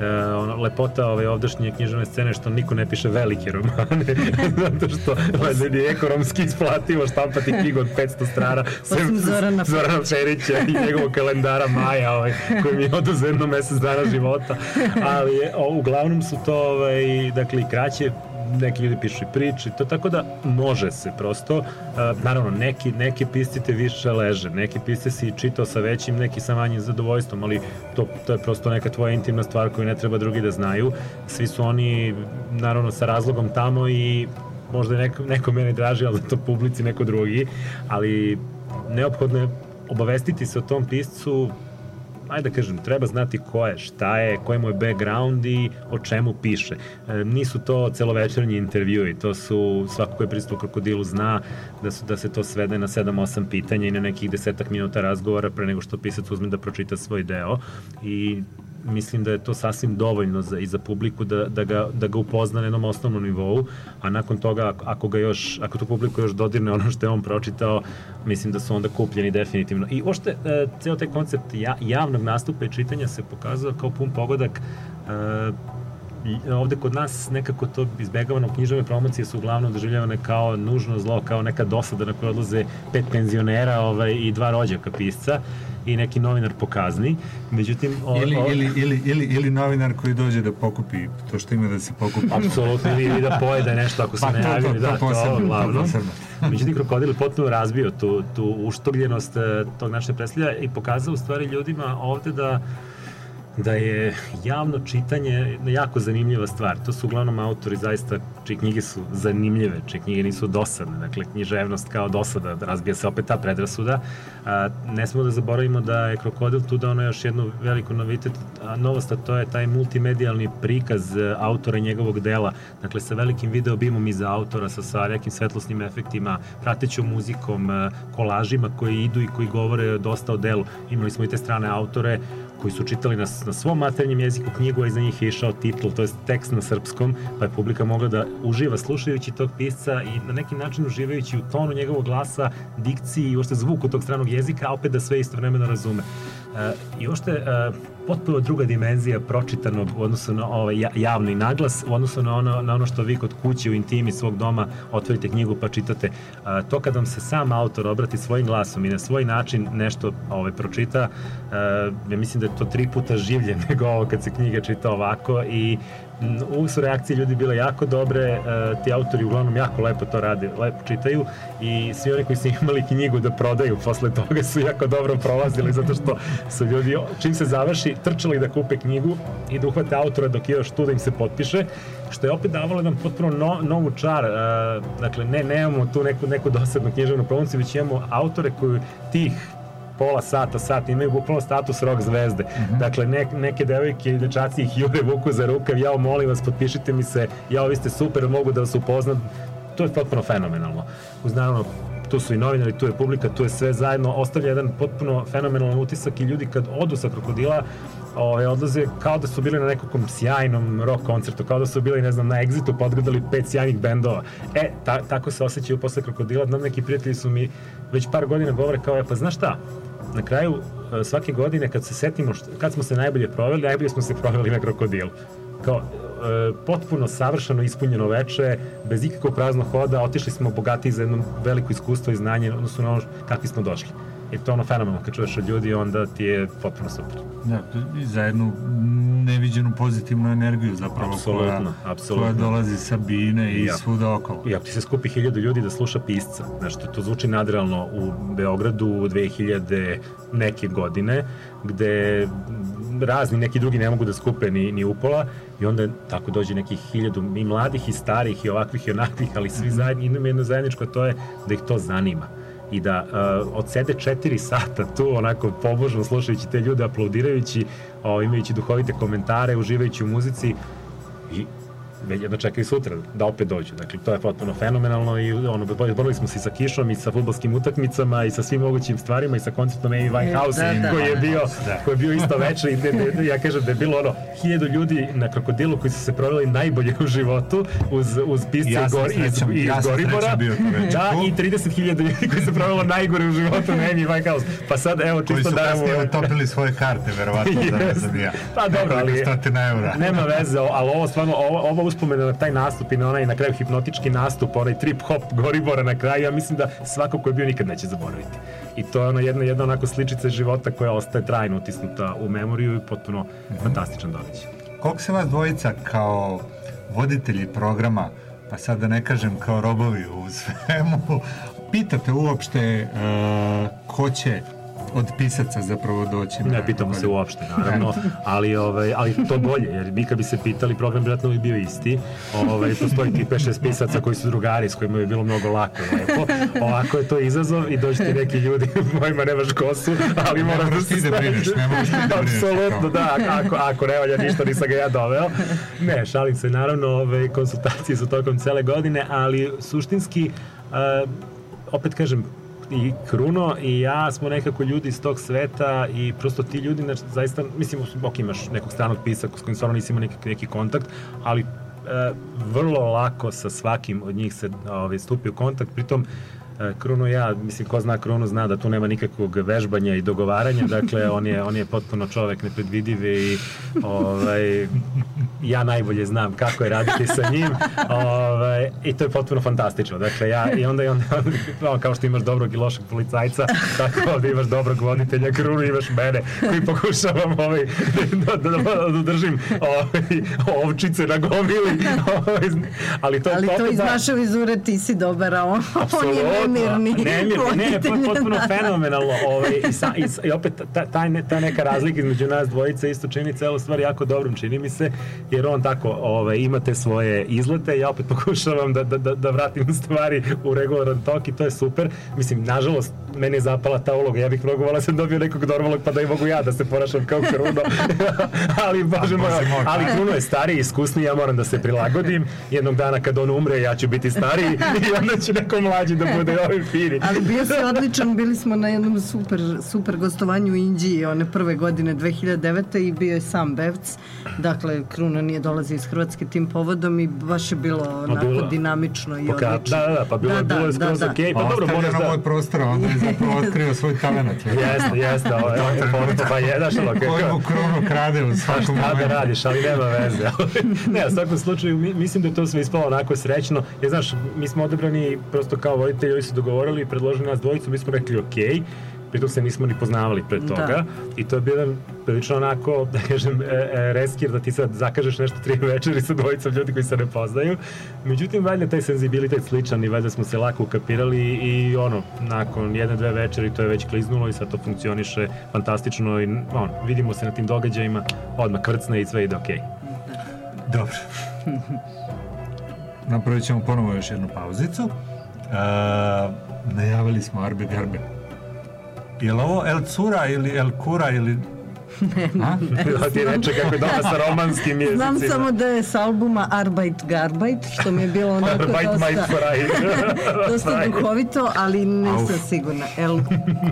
e, ono, lepota ove ovdašnje književne scene što niko ne piše velike romane, zato što valjda je ekonomski isplativo štampati knjigu od 500 strana, Osim Zorana Zorana Perića. I njegovog kalendara Maja, ovaj, koji mi je oduzeo jedno mesec dana života, ali je, o, uglavnom su to, ovaj, dakle, i kraće neki ljudi pišu i priče, to tako da može se prosto, naravno neki, neke pisci te više leže, neki pisci si čitao sa većim, neki sa manjim zadovoljstvom, ali to, to je prosto neka tvoja intimna stvar koju ne treba drugi da znaju, svi su oni naravno sa razlogom tamo i možda je neko, neko mene draži, ali to publici neko drugi, ali neophodno je obavestiti se o tom piscu ajde da kažem, treba znati ko je, šta je, koji mu je background i o čemu piše. E, nisu to celovečernji intervjui, to su, svako ko je pristup krokodilu zna da, su, da se to svede na 7-8 pitanja i na nekih desetak minuta razgovora pre nego što pisac uzme da pročita svoj deo i mislim da je to sasvim dovoljno za, i za publiku da, da, ga, da ga upozna na jednom osnovnom nivou, a nakon toga ako, ga još, ako tu publiku još dodirne ono što je on pročitao, mislim da su onda kupljeni definitivno. I ošte, e, ceo taj koncept ja, javnog nastupa i čitanja se pokazao kao pun pogodak e, ovde kod nas nekako to izbegavano književe promocije su uglavnom doživljavane kao nužno zlo, kao neka dosada na koje odlaze pet penzionera ovaj, i dva rođaka pisca i neki novinar pokazni. Međutim, o, Ili, o, ili, ili, ili, ili novinar koji dođe da pokupi to što ima da se pokupi. Apsolutno, ili, ili da pojede nešto ako se Pa ne to- to- to da, to, posebno, to glavno. posebno. Međutim, krokodil je potpuno razbio tu, tu uštogljenost eh, tog našeg predstavlja i pokazao u stvari ljudima ovde da da je javno čitanje jako zanimljiva stvar. To su uglavnom autori zaista, čije knjige su zanimljive, čije knjige nisu dosadne. Dakle, književnost kao dosada, da razbija se opet ta predrasuda. A, ne smo da zaboravimo da je Krokodil tu dao još jednu veliku novitet, a novost, a to je taj multimedijalni prikaz e, autora i njegovog dela. Dakle, sa velikim video bimom iza autora, sa, sa nekim svetlosnim efektima, pratećom muzikom, e, kolažima koji idu i koji govore dosta o delu. Imali smo i te strane autore koji su čitali na, na svom maternjem jeziku knjigu, a iza njih je išao titl, to je tekst na srpskom, pa je publika mogla da uživa slušajući tog pisca i na neki način uživajući u tonu njegovog glasa, dikciji i uopšte zvuku tog stranog jezika, a opet da sve istovremeno razume. E, I uopšte e, potpuno druga dimenzija pročitanog u odnosu na ovaj ja- javni naglas, u odnosu na ono, na ono što vi kod kuće u intimi svog doma otvorite knjigu pa čitate. A, to kad vam se sam autor obrati svojim glasom i na svoj način nešto ovaj, pročita, a, ja mislim da je to tri puta življe nego ovo kad se knjiga čita ovako i uvijek su reakcije ljudi bile jako dobre, a, ti autori uglavnom jako lepo to rade, lepo čitaju i svi oni koji su imali knjigu da prodaju posle toga su jako dobro prolazili zato što su ljudi, čim se završi, trčali da kupe knjigu i da uhvate autora dok je još tu da im se potpiše, što je opet davalo jedan potpuno no, novu čar. Uh, dakle, ne, nemamo tu neku, neku dosadnu književnu promociju, već imamo autore koji tih pola sata, sat imaju bukvalno status rock zvezde. Mm -hmm. Dakle, ne, neke devojke i dečaci ih jure vuku za rukav, ja molim vas, potpišite mi se, ja vi ste super, mogu da vas upoznam. To je potpuno fenomenalno. Uz naravno tu su i novinari, tu je publika, tu je sve zajedno, ostavlja jedan potpuno fenomenalan utisak i ljudi kad odu sa krokodila, ove, odlaze kao da su bili na nekakvom sjajnom rock koncertu, kao da su bili, ne znam, na Exitu podgledali pet sjajnih bendova. E, ta, tako se osjećaju posle krokodila. Znam, neki prijatelji su mi već par godina govore kao, e, pa znaš šta, na kraju e, svake godine kad se setimo što, kad smo se najbolje proveli, najbolje smo se proveli na krokodilu. Kao, e, potpuno savršeno ispunjeno veče, bez ikakvog praznog hoda, otišli smo bogati za jedno veliko iskustvo i znanje, odnosno na ono kakvi smo došli. I to je ono fenomenalno, kad čuješ od ljudi, onda ti je potpuno super. Da, i za jednu neviđenu pozitivnu energiju zapravo Apsolutno, koja, apsolutno. koja dolazi sa bine i Ja. svuda okolo. I ako ti se skupi hiljadu ljudi da sluša pisca, znaš, to, to zvuči nadrealno u Beogradu 2000 neke godine, gde razni neki drugi ne mogu da skupe ni, ni upola i onda tako dođe nekih hiljadu i mladih i starih i ovakvih i onakvih, ali svi zajedno imaju jedno zajedničko, to je da ih to zanima i da uh, odsede četiri sata tu onako pobožno slušajući te ljude, aplaudirajući, o, imajući duhovite komentare, uživajući u muzici i jedno čekaju sutra da opet dođu. Dakle, to je potpuno fenomenalno i ono, borili smo se i sa kišom i sa futbolskim utakmicama i sa svim mogućim stvarima i sa koncertom Amy Winehouse Da, da. koji je bio, Da. koji je bio isto veče i gde, gde- ja kažem da je bilo ono hiljadu ljudi na krokodilu koji su se proveli najbolje u životu uz, uz pisce Ja iz, sam Gor, iz, iz ja Goribora. Da, i 30.000 ljudi koji su provelo najgore u životu na Amy Winehouse. Pa sad, evo, Koji čisto su dajemo... kasnije utopili svoje karte, verovatno, da ne znam ja. Pa dobro, ali... Nekoliko stotina eura. Nema veze, ali ovo stvarno, ovo, ovo uspomena na taj nastup i na onaj na kraju hipnotički nastup, onaj trip hop Goribora na kraju, ja mislim da svako ko je bio nikad neće zaboraviti. I to je ono jedna, jedna onako sličica života koja ostaje trajno utisnuta u memoriju i potpuno fantastičan događaj. Koliko se vas dvojica kao voditelji programa, pa sad da ne kažem kao robovi u svemu, pitate uopšte uh, ko će od pisaca zapravo doći? Ne pitamo se uopšte, naravno, ali, ovaj, ali to bolje, jer mi kad bi se pitali, program bi vjerojatno uvijek bio isti. Ovaj, postoji ti 5-6 pisaca koji su drugari, s kojima je bilo mnogo lako lepo. Ovako je to izazov i doći ti neki ljudi, mojima nemaš kosu, ali Ne moraš da moraš se da brineš, ne moraš ti da brineš. Apsolutno, da, ako, ako ne valja ništa, nisam ga ja doveo. Ne, šalim se, naravno, ove, konsultacije su tokom cele godine, ali suštinski, e, opet kažem, i Kruno i ja smo nekako ljudi iz tog sveta i prosto ti ljudi, znači, zaista, mislim, ok, imaš nekog stranog pisa s kojim stvarno nisi imao neki, neki kontakt, ali e, vrlo lako sa svakim od njih se ovaj, stupi u kontakt, pritom Kruno i ja, mislim, ko zna Kruno zna da tu nema nikakvog vežbanja i dogovaranja, dakle, on je, on je potpuno čovek nepredvidiv i ovaj, ja najbolje znam kako je raditi sa njim ovaj, i to je potpuno fantastično. Dakle, ja, i onda, i onda, onda kao što imaš dobrog i lošeg policajca, tako ovdje imaš dobrog voditelja krunu, imaš mene koji pokušavam ovaj, da, da, da, da držim ovaj, ovčice na gomili, ovaj, ali to je Ali to opet, iz da, naše vizure ti si dobar, a on, on je. Nemirni. Nemirni, ne, voditelj, pot- potpuno fenomenalno. Ovaj, i, sa, i, I opet ta, taj, ne- ta neka razlika između nas dvojice isto čini celu stvar jako dobrom, čini mi se, jer on tako ovaj, ima te svoje izlete, ja opet pokušavam da, da, da, da vratim stvari u regularan tok i to je super. Mislim, nažalost, meni je zapala ta uloga, ja bih mnogo volao da sam dobio nekog normalnog pa da i mogu ja da se ponašam kao Kruno, ali bože moj, Bože moj, ali pa. Kruno je stariji, iskusniji, ja moram da se prilagodim, jednog dana kad on umre ja ću biti stariji i onda će neko mlađi da bude ovaj fini. Ali bio si odličan, bili smo na jednom super, super gostovanju u Indiji, one prve godine 2009. i bio je sam Bevc. Dakle, Kruna nije dolazio iz Hrvatske tim povodom i baš je bilo onako bilo- dinamično i Pa ka- odlično. da, da, da, pa bilo je- bilo je skroz okej, pa dobro, ostavlja moraš na da- moj prostor, onda je zapravo otkrio svoj talent. Jeste, jeste, ovo je, ovo je poruka, pa je, znaš ono, Koji mu krunu krade u Pa svakom šta da momentu. radiš, ali nema veze. ne, u svakom slučaju, mi- mislim da je to sve ispalo onako srećno. Jer, znaš, mi smo odabrani prosto kao voditelji, su dogovorili i predložili nas dvojicu, mi smo rekli okej, pritom se nismo ni poznavali pre Da. toga i to je bio jedan prilično onako, da kažem, e, e, reskir da ti sad zakažeš nešto tri večeri sa dvojicom ljudi koji se ne poznaju. Međutim, valjda taj senzibilitet sličan i valjda smo se lako ukapirali i ono, nakon jedne, dve večeri to je već kliznulo i sad to funkcioniše fantastično i ono, vidimo se na tim događajima, odmah krcne i sve ide okej. Dobro. Napravit ćemo ponovo još jednu pauzicu. E, najavili smo Arbe Garbe. Je li ovo El Cura ili El Kura ili... A? Da ti reče kako je doma sa romanskim jezicima. Znam samo da je s albuma Arbeit Garbeit, što mi je bilo onako Arbeit dosta, dosta duhovito, ali nisam sigurna. El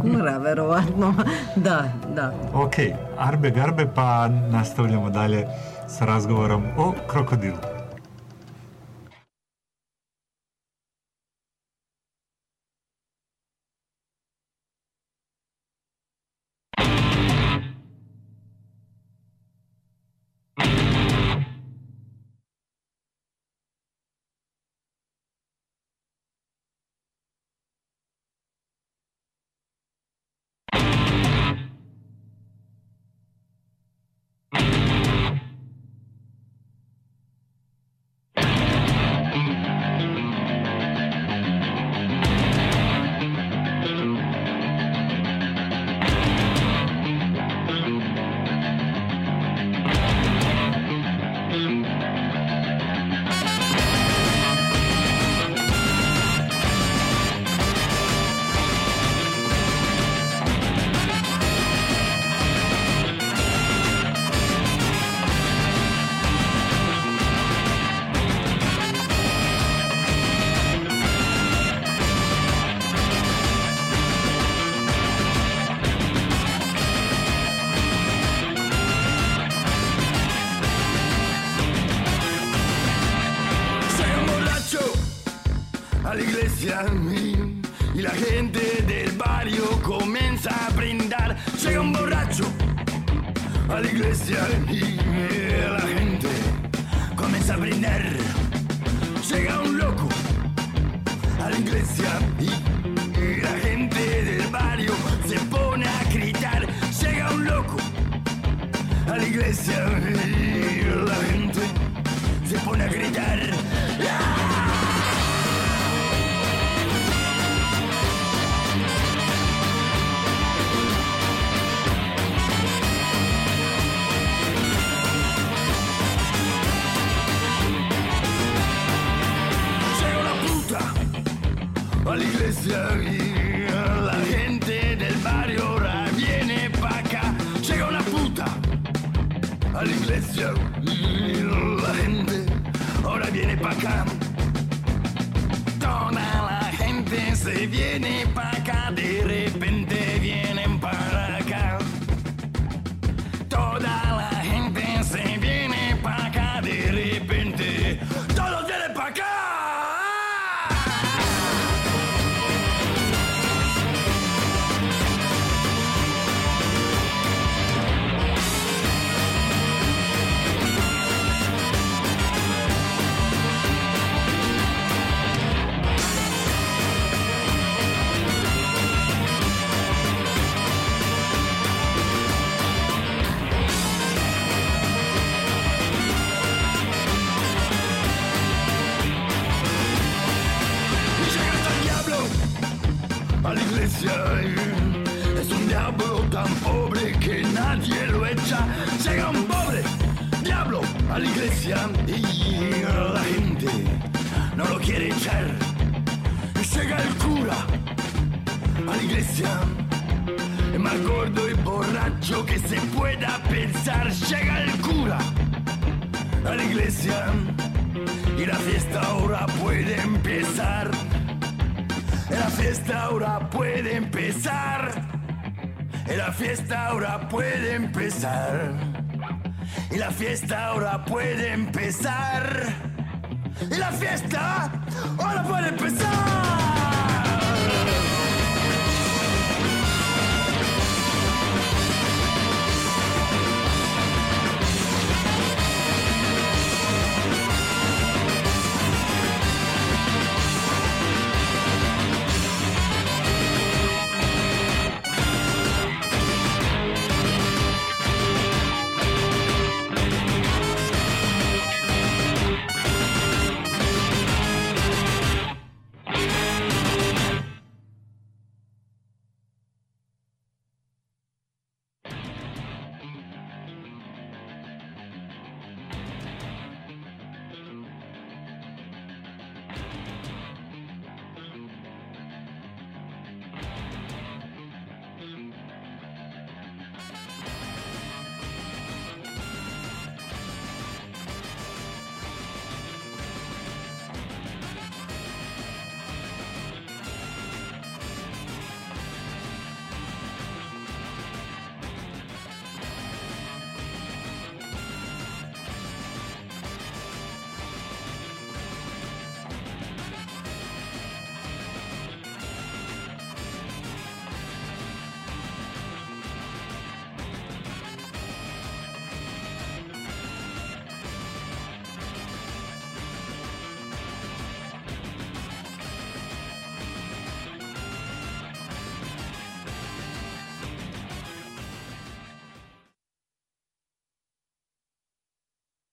Kura, verovatno. Da, da. Ok, Arbe Garbe, pa nastavljamo dalje sa razgovorom o krokodilu. Y la gente del barrio comienza a brindar. Llega un borracho a la iglesia y la gente comienza a brindar. Llega un loco a la iglesia y la gente del barrio se pone a gritar. Llega un loco a la iglesia la iglesia la gente del barrio ahora viene pa' acá. Llega una puta a la iglesia la gente ahora viene pa' acá. Toda la gente se viene pa' acá, de repente a la iglesia y la gente no lo quiere echar. Llega el cura a la iglesia. El más gordo y borracho que se pueda pensar. Llega el cura a la iglesia. Y la fiesta ahora puede empezar. La fiesta ahora puede empezar. La fiesta ahora puede empezar. Y la fiesta ahora puede empezar. Y la fiesta ahora puede empezar.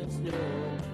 Blago mene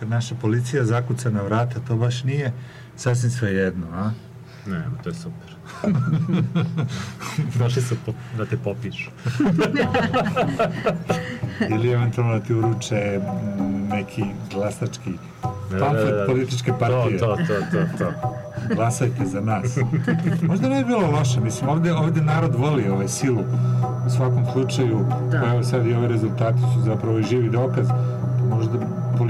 Kad naša policija zakuca na vrata, to baš nije sasvim sve jedno, a? Ne, to je super. Došli su po, da te popišu. Ili eventualno da ti uruče neki glasački Da, da, pamflet da. političke partije. To, to, to, to, to. Glasajte za nas. Možda ne bi bilo loše, mislim, ovde, ovde narod voli ovaj silu. U svakom slučaju, Da. pa evo sad i ove rezultati su zapravo i živi dokaz.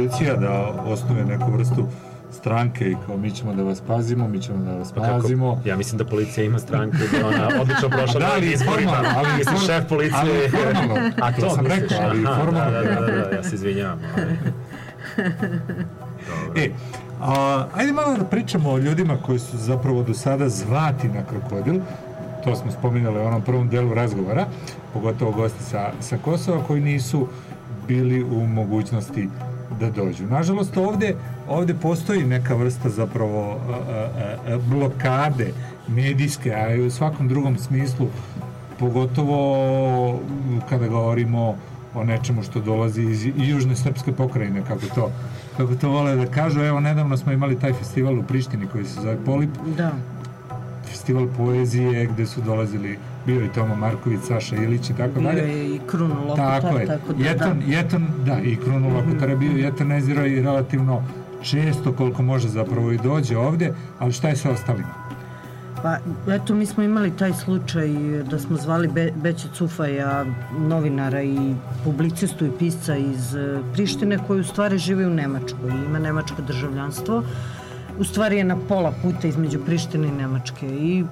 Policija da osnuje neku vrstu stranke i kao mi ćemo da vas pazimo, mi ćemo da vas Pa kako? pazimo. Ja mislim da policija ima stranku da ona odlično prošla Da, ali formalno, ali mislim, šef policije... ali formalno, A to to sam misliš? rekao, ali Aha, formalno. Da, da, da, da, ja se izvinjavam. ali- E, a, ajde malo da pričamo o ljudima koji su zapravo do sada zvati na krokodil. To smo spominjali u onom prvom delu razgovora, pogotovo gosti sa, sa Kosova koji nisu bili u mogućnosti da dođu. Nažalost, ovde, ovde postoji neka vrsta zapravo a, a, a, blokade medijske, a i u svakom drugom smislu, pogotovo kada govorimo o nečemu što dolazi iz južne srpske pokrajine, kako to, kako to vole da kažu. Evo, nedavno smo imali taj festival u Prištini koji se zove Polip, Da. festival poezije gde su dolazili bio i Tomo Marković, Saša Ilić i tako Bio dalje. je i Kruno Lokutar, Tako je. tako da, Jeton, da. Mhm. Jeton, da, i Kruno Lokutar je bio, Jeton Nezira i relativno često koliko može zapravo i dođe ovdje, ali šta je sa ostalima? Pa, eto, mi smo imali taj slučaj da smo zvali Be Beće Cufaja, novinara i publicistu i pisca iz e, Prištine, koji u stvari živi u Nemačkoj i ima nemačko državljanstvo. U stvari je na pola puta između Prištine i Nemačke i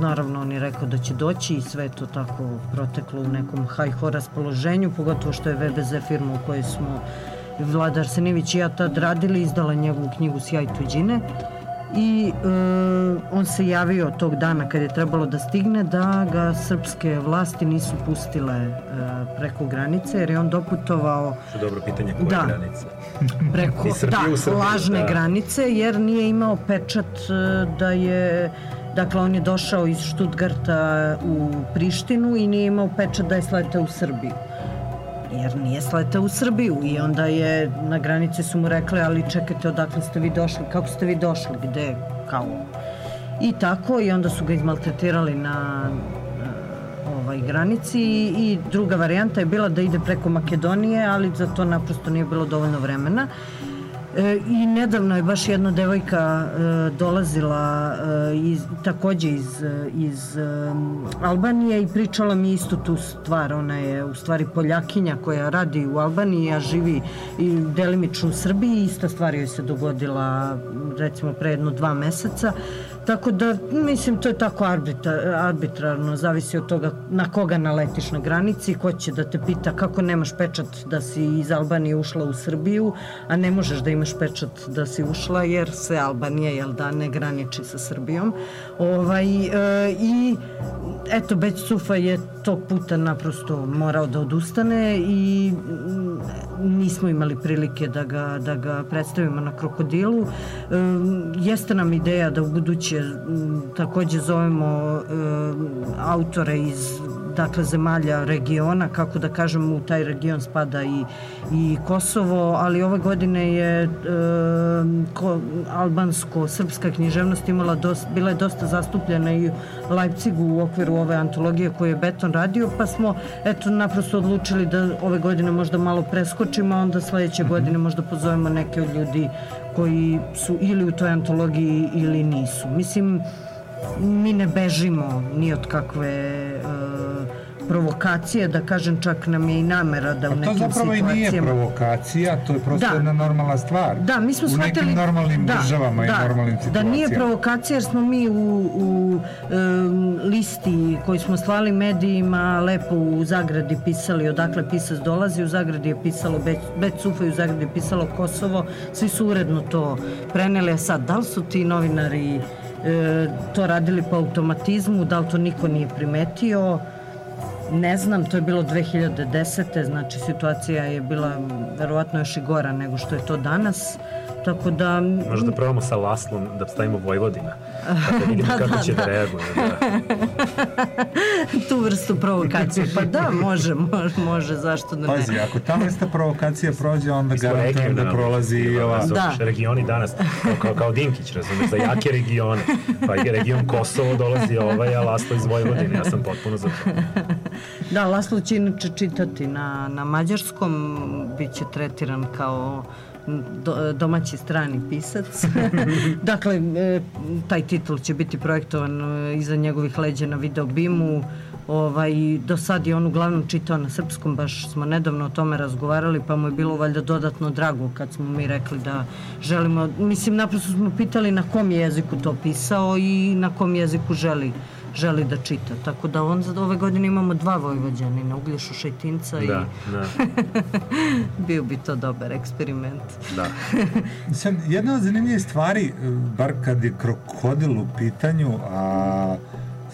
naravno on je rekao da će doći i sve to tako proteklo u nekom hajho raspoloženju, pogotovo što je VBZ firma u kojoj smo Vlada Arsenivić i ja tad radili, izdala njegovu knjigu Sjaj tuđine i e, on se javio tog dana kad je trebalo da stigne da ga srpske vlasti nisu pustile e, preko granice jer je on doputovao Što dobro pitanje, koje Da. granice? preko da, Srbiju, lažne da. granice jer nije imao pečat e, da je dakle on je došao iz Štutgarta u Prištinu i nije imao pečat da je sletao u Srbiju. Jer nije sletao u Srbiju i onda je na granici su mu rekli ali čekajte odakle ste vi došli, kako ste vi došli, gde, kao? I tako i onda su ga izmaltretirali na e, ovaj granici i, i druga varijanta je bila da ide preko Makedonije, ali za to naprosto nije bilo dovoljno vremena. E, I nedavno je baš jedna devojka e, dolazila e, iz, takođe iz, iz Albanije i pričala mi istu tu stvar. Ona je u stvari Poljakinja koja radi u Albaniji, a živi i delimično u Srbiji. Ista stvar joj se dogodila recimo pre jedno dva meseca. Tako da, mislim, to je tako arbitra, arbitrarno, zavisi od toga na koga naletiš na granici, ko će da te pita kako nemaš pečat da si iz Albanije ušla u Srbiju, a ne možeš da imaš pečat da si ušla, jer se Albanija, jel da, ne graniči sa Srbijom. Ovaj, e, I, eto, Beć Sufa je tog puta naprosto morao da odustane i mm, nismo imali prilike da ga, da ga predstavimo na krokodilu. E, jeste nam ideja da u buduće m, takođe zovemo e, autore iz dakle zemalja regiona, kako da kažem u taj region spada i, i Kosovo, ali ove godine je e, ko, albansko-srpska književnost imala dost, bila je dosta zastupljena i Leipzigu u okviru ove antologije koju je Beton radio, pa smo eto naprosto odlučili da ove godine možda malo preskočimo, a onda sledeće godine možda pozovemo neke od ljudi koji su ili u toj antologiji ili nisu. Mislim, mi ne bežimo ni od kakve e, provokacije, da kažem čak nam je i namera da u A to nekim zapravo i nije situacijama... provokacija, to je prosto Da. jedna normalna stvar. Da, mi smo U shvatili... nekim normalnim da, državama da, i normalnim Da situacijama. nije provokacija jer smo mi u, u em, listi koji smo slali medijima lepo u zagradi pisali odakle pisac dolazi, u zagradi je pisalo Beć Sufa i u zagradi je pisalo Kosovo, svi su uredno to preneli, a sad da li su ti novinari e, to radili po automatizmu, da li to niko nije primetio, Ne znam, to je bilo 2010. Znači situacija je bila verovatno još i gora nego što je to danas. Tako da... Možda da probamo sa Laslom da stavimo Vojvodina. Da vidimo Da, kako da, će da, da. reaguje. Da. tu vrstu provokacije. Pa da, može, može, može zašto da ne. Pazi, ako ta vrsta provokacija prođe, onda garantujem da prolazi i ova... razumeš, Regioni danas, kao, kao, kao Dinkić, razumeš, za jake regione. Pa je region Kosovo dolazi ovaj, a Laslo iz Vojvodine. Ja sam potpuno za to. Da, Laslo će inače čitati na, na mađarskom, bit će tretiran kao do, domaći strani pisac. dakle, e, taj titul će biti projektovan e, iza njegovih leđa na videobimu. Ovaj, do sad je on uglavnom čitao na srpskom, baš smo nedavno o tome razgovarali, pa mu je bilo valjda dodatno drago kad smo mi rekli da želimo, mislim, naprosto smo pitali na kom je jeziku to pisao i na kom jeziku želi želi da čita. Tako da on za ove godine imamo dva Vojvođanina, Uglješu Šajtinca i Da, da, bio bi to dobar eksperiment. da. Sad, jedna od zanimljivih stvari, bar kad je krokodil u pitanju, a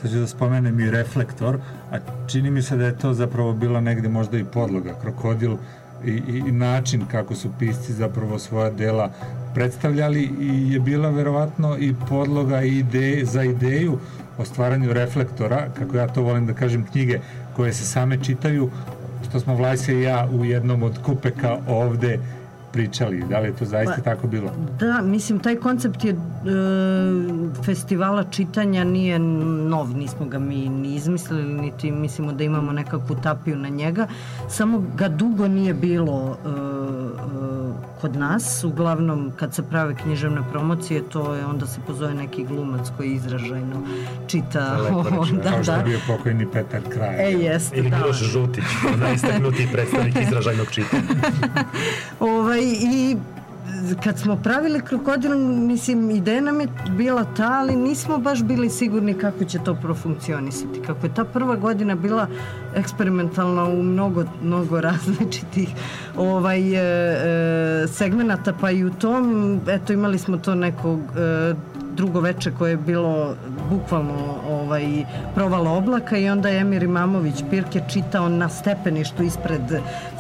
sad ću da spomenem i reflektor, a čini mi se da je to zapravo bila negde možda i podloga. Krokodil i, i, i način kako su pisci zapravo svoja dela predstavljali i je bila verovatno i podloga i ide, za ideju o stvaranju reflektora, kako ja to volim da kažem, knjige koje se same čitaju, što smo Vlajse i ja u jednom od kupeka ovde pričali, da li je to zaista Pa- tako bilo? Da, mislim, taj koncept je e, festivala čitanja nije nov, nismo ga mi ni izmislili, niti mislimo da imamo nekakvu tapiju na njega, samo ga dugo nije bilo e, e, kod nas, uglavnom kad se prave književne promocije, to je onda se pozove neki glumac koji izražajno čita. Lepo rečeno, da, kao što je da. bio pokojni Petar Kraj. E, jeste, Ili da. Miloš Žutić, najistaknutiji predstavnik izražajnog čitanja. Ovaj, I kad smo pravili krokodil, mislim, ideja nam je bila ta, ali nismo baš bili sigurni kako će to profunkcionisati. Kako je ta prva godina bila eksperimentalna u mnogo, mnogo različitih ovaj, e, e, segmenata, pa i u tom, eto, imali smo to nekog e, drugo veče koje je bilo bukvalno ovaj, provalo oblaka i onda je Emir Imamović Pirke čitao na stepeništu ispred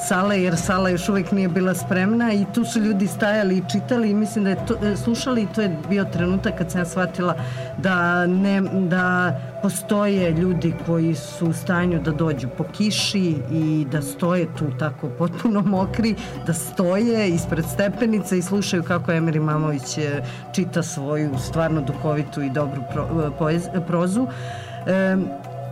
sale jer sala još uvijek nije bila spremna i tu su ljudi stajali i čitali i mislim da je to, e, slušali i to je bio trenutak kad sam ja shvatila da, ne, da postoje ljudi koji su u stanju da dođu po kiši i da stoje tu tako potpuno mokri, da stoje ispred stepenica i slušaju kako Emir Imamović e, čita svoju stvarno duhovitu i dobru pro, poez- prozu. E,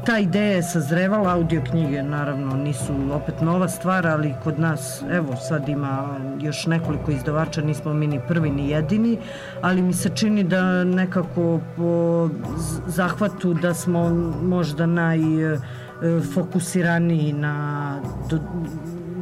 ta ideja je sazrevala, audio knjige naravno nisu opet nova stvar, ali kod nas evo sad ima još nekoliko izdavača, nismo mi ni prvi ni jedini, ali mi se čini da nekako po zahvatu da smo možda najfokusiraniji na do,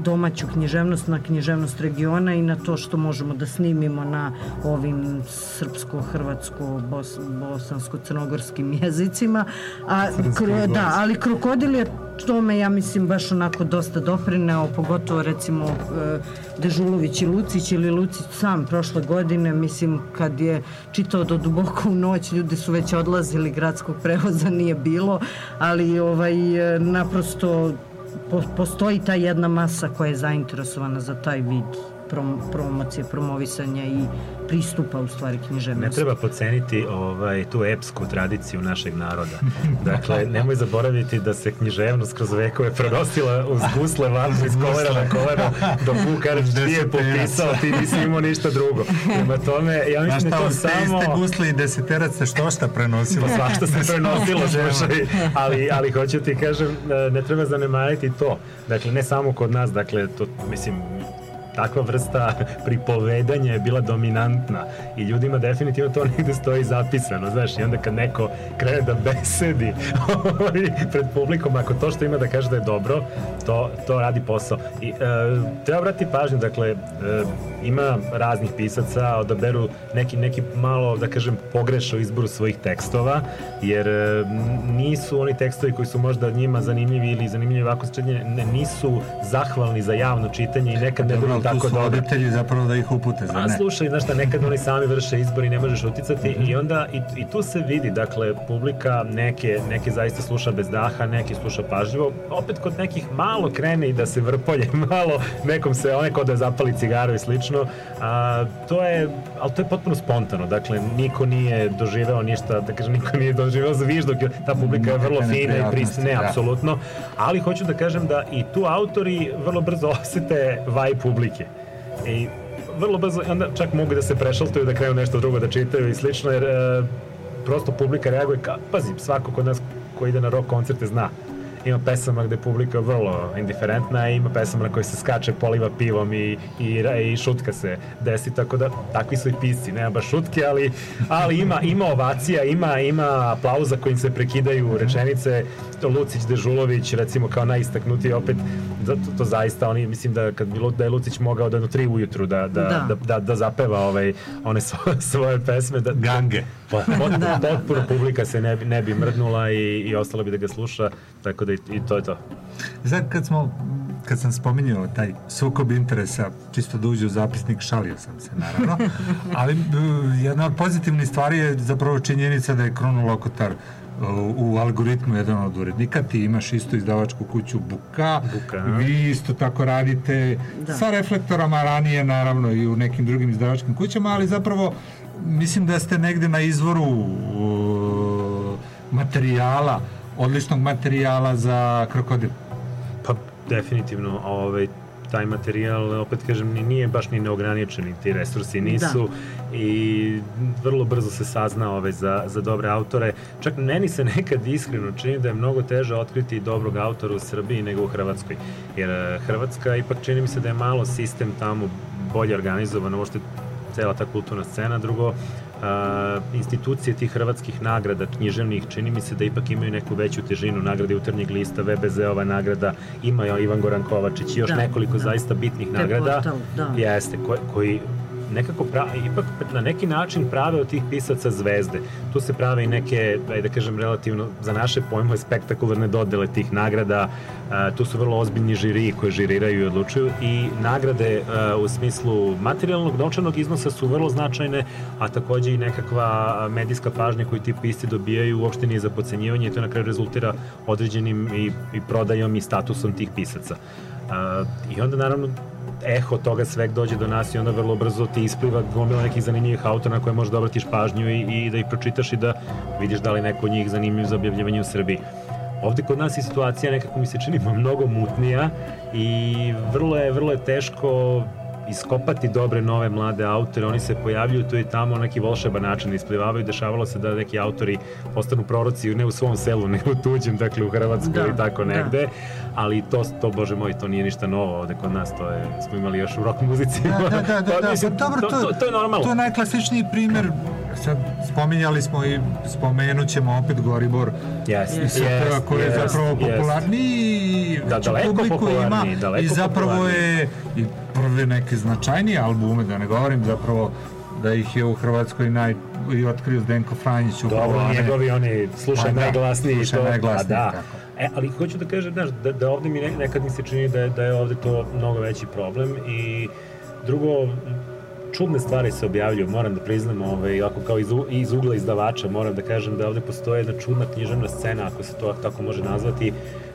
domaću književnost, na književnost regiona i na to što možemo da snimimo na ovim srpsko-hrvatsko, bos, bosansko-crnogorskim jezicima. A, kro, da, ali krokodil je tome, ja mislim, baš onako dosta doprineo, pogotovo recimo e, Dežulović i Lucić ili Lucić sam prošle godine, mislim, kad je čitao do duboko u noć, ljudi su već odlazili, gradskog prevoza nije bilo, ali ovaj, e, naprosto postoji ta jedna masa koja je zainteresovana za taj vid prom, promocije, promovisanja i pristupa u stvari književnosti. Ne treba poceniti ovaj, tu epsku tradiciju našeg naroda. Dakle, nemoj zaboraviti da se književnost kroz vekove prenosila uz gusle vatru iz kolera na koleno, dok ti je popisao, ti nisi imao ništa drugo. Prema tome, ja Znaš mislim da to samo... iste gusle i deseterac se što šta prenosilo. Pa svašta se prenosilo, slušaj, ali, ali hoću ti kažem, ne treba zanemariti to. Dakle, ne samo kod nas, dakle, to, mislim, takva vrsta pripovedanja je bila dominantna i ljudima definitivno to negde stoji zapisano, znaš, i onda kad neko krene da besedi ovaj, pred publikom, ako to što ima da kaže da je dobro, to, to radi posao. I e, treba brati pažnju, dakle, e, ima raznih pisaca, odaberu neki, neki malo, da kažem, pogreše u izboru svojih tekstova, jer e, nisu oni tekstovi koji su možda njima zanimljivi ili zanimljivi ovako ne, nisu zahvalni za javno čitanje i nekad ne budu ali tako dobri. roditelji zapravo da ih upute, zar A ne? slušaj, znaš šta, nekad oni sami vrše izbor i ne možeš uticati i onda i, i tu se vidi, dakle, publika neke, neke zaista sluša bez daha, neki sluša pažljivo, opet kod nekih malo krene i da se vrpolje, malo nekom se one kao da zapali cigaru i slično, a, to je, ali to je potpuno spontano, dakle, niko nije doživeo ništa, da kažem, niko nije doživeo zviždok, ta publika je vrlo fina i prisne, da. apsolutno, ali hoću da kažem da i tu autori vrlo brzo osete vaj publike. I vrlo brzo, onda čak mogu da se prešaltuju, da krenu nešto drugo da čitaju i slično, jer e, prosto publika reaguje ka, pazi, svako kod nas ko ide na rock koncerte zna. Ima pesama gde je publika vrlo indiferentna i ima pesama na koje se skače, poliva pivom i, i, i šutka se desi, tako da takvi su i pisci, nema baš šutke, ali, ali ima, ima ovacija, ima, ima aplauza kojim se prekidaju rečenice, Lucić, Dežulović, recimo kao najistaknutiji opet, zato to zaista oni, mislim da kad bi Lu- da je Lucić mogao da do tri ujutru da, da, Da. da, da, da zapeva ovaj, one svoje, svoje pesme. Da, Gange. Pa, potpuno, potpuno publika se ne bi, ne bi mrdnula i, i ostala bi da ga sluša, tako da i, i to je to. Sad kad smo kad sam spominjao taj sukob interesa, čisto da uđe u zapisnik, šalio sam se naravno, ali jedna od pozitivnih stvari je zapravo činjenica da je Kronolokotar u, u algoritmu jedan od urednika, ti imaš isto izdavačku kuću Buka, Buka, vi isto tako radite Da. sa reflektorama ranije naravno i u nekim drugim izdavačkim kućama, ali zapravo mislim da ste negde na izvoru uh, materijala, odličnog materijala za krokodil. Pa definitivno, ovaj, taj materijal, opet kažem, ni- nije baš ni neograničeni, ti resursi nisu i vrlo brzo se sazna ove za, za dobre autore. Čak meni se nekad iskreno čini da je mnogo teže otkriti dobrog autora u Srbiji nego u Hrvatskoj. Jer e, Hrvatska ipak čini mi se da je malo sistem tamo bolje organizovan, ovo što cela ta kulturna scena. Drugo, a, institucije tih hrvatskih nagrada književnih čini mi se da ipak imaju neku veću težinu nagrade Jutarnjeg lista, VBZ-ova nagrada, ima Ivan Goran Kovačić i još Da, nekoliko da. zaista bitnih Te nagrada. portal, da. Jeste, koji, koji nekako pra, ipak na neki način prave od tih pisaca zvezde. Tu se prave i neke, da kažem, relativno za naše pojmove spektakularne dodele tih nagrada. A, tu su vrlo ozbiljni žiriji koji žiriraju i odlučuju i nagrade a, u smislu materijalnog novčanog iznosa su vrlo značajne, a takođe i nekakva medijska pažnja koju ti pisci dobijaju uopšte nije za pocenjivanje i to na kraju rezultira određenim i, i prodajom i statusom tih pisaca. A, I onda naravno eho toga sveg dođe do nas i onda vrlo brzo ti ispliva gomila nekih zanimljivih autora na koje možeš da obratiš pažnju i, i da ih pročitaš i da vidiš da li neko od njih zanimljiv za objavljivanje u Srbiji. Ovde kod nas je situacija nekako mi se čini mnogo mutnija i vrlo je, vrlo je teško iskopati dobre nove mlade autore, oni se pojavljuju tu i tamo neki volšeban način isplivavaju, dešavalo se da neki autori postanu proroci ne u svom selu, nego u tuđem, dakle u Hrvatskoj Da, i tako da. negde, ali to, to, bože moj, to nije ništa novo ovde kod nas, to je, smo imali još u rock muzici. Da, da, da, da, da, mislim, pa dobro, to, to, to je normalno. To je najklasičniji primer, sad spominjali smo i spomenut ćemo opet Goribor Yes, iz Soteva, koji je yes, zapravo yes. popularniji, Da, daleko publiku ima popularniji, daleko i zapravo popularniji. je i prve neke značajnije albume, da ne govorim zapravo da ih je u Hrvatskoj naj, i otkrio Zdenko Franjić Dobro, njegovi oni slušaj Pa da, najglasniji i slušaj to, najglasniji, pa da. tako. E, ali hoću da kažem, znaš, da, da ovde mi ne, nekad mi se čini da je, da je ovde to mnogo veći problem i drugo, čudne stvari se objavljuju, moram da priznam, ovaj, ako kao iz, iz ugla izdavača, moram da kažem da ovde postoje jedna čudna književna scena, ako se to tako može nazvati.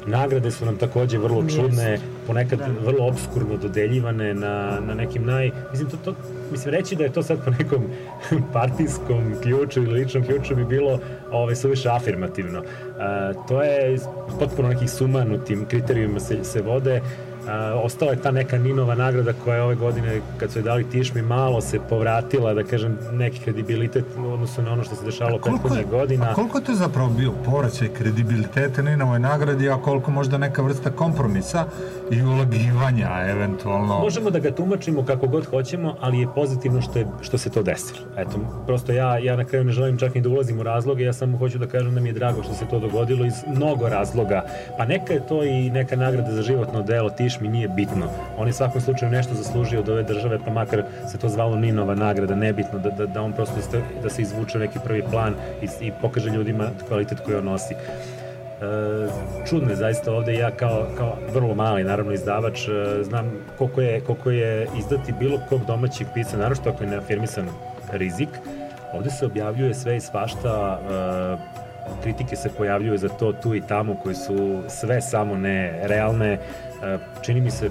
Nagrade su nam takođe vrlo čudne, ponekad Da. vrlo obskurno dodeljivane na, na nekim naj... Mislim, to, to, mislim, reći da je to sad po nekom partijskom ključu ili ličnom ključu bi bilo ovaj, suviše afirmativno. E, to je potpuno nekih sumanutim kriterijuma se, se vode. Uh, ostala je ta neka Ninova nagrada koja je ove godine, kad su je dali Tišmi, malo se povratila, da kažem, neki kredibilitet u odnosu na ono što se dešavalo prethodnih godina. A koliko je to zapravo bio povraćaj kredibiliteta Ninovoj nagradi, a koliko možda neka vrsta kompromisa i ulagivanja eventualno? Možemo da ga tumačimo kako god hoćemo, ali je pozitivno što, je, što se to desilo. Eto, prosto ja, ja na kraju ne želim čak ni da ulazim u razloge, ja samo hoću da kažem da mi je drago što se to dogodilo iz mnogo razloga. Pa neka je to i neka nagrada za životno delo, tiš mi nije bitno. On je svakom slučaju nešto zaslužio od ove države, pa makar se to zvalo Ninova nagrada, nebitno da, da, da on prosto ste, da se izvuče neki prvi plan i, i pokaže ljudima kvalitet koji on nosi. E, čudno je zaista ovde ja kao, kao vrlo mali naravno izdavač e, znam koliko je, koliko je izdati bilo kog domaćeg pisca naravno ako je neafirmisan rizik ovde se objavljuje sve i svašta e, kritike se pojavljuju za to tu i tamo koje su sve samo ne realne e, čini mi se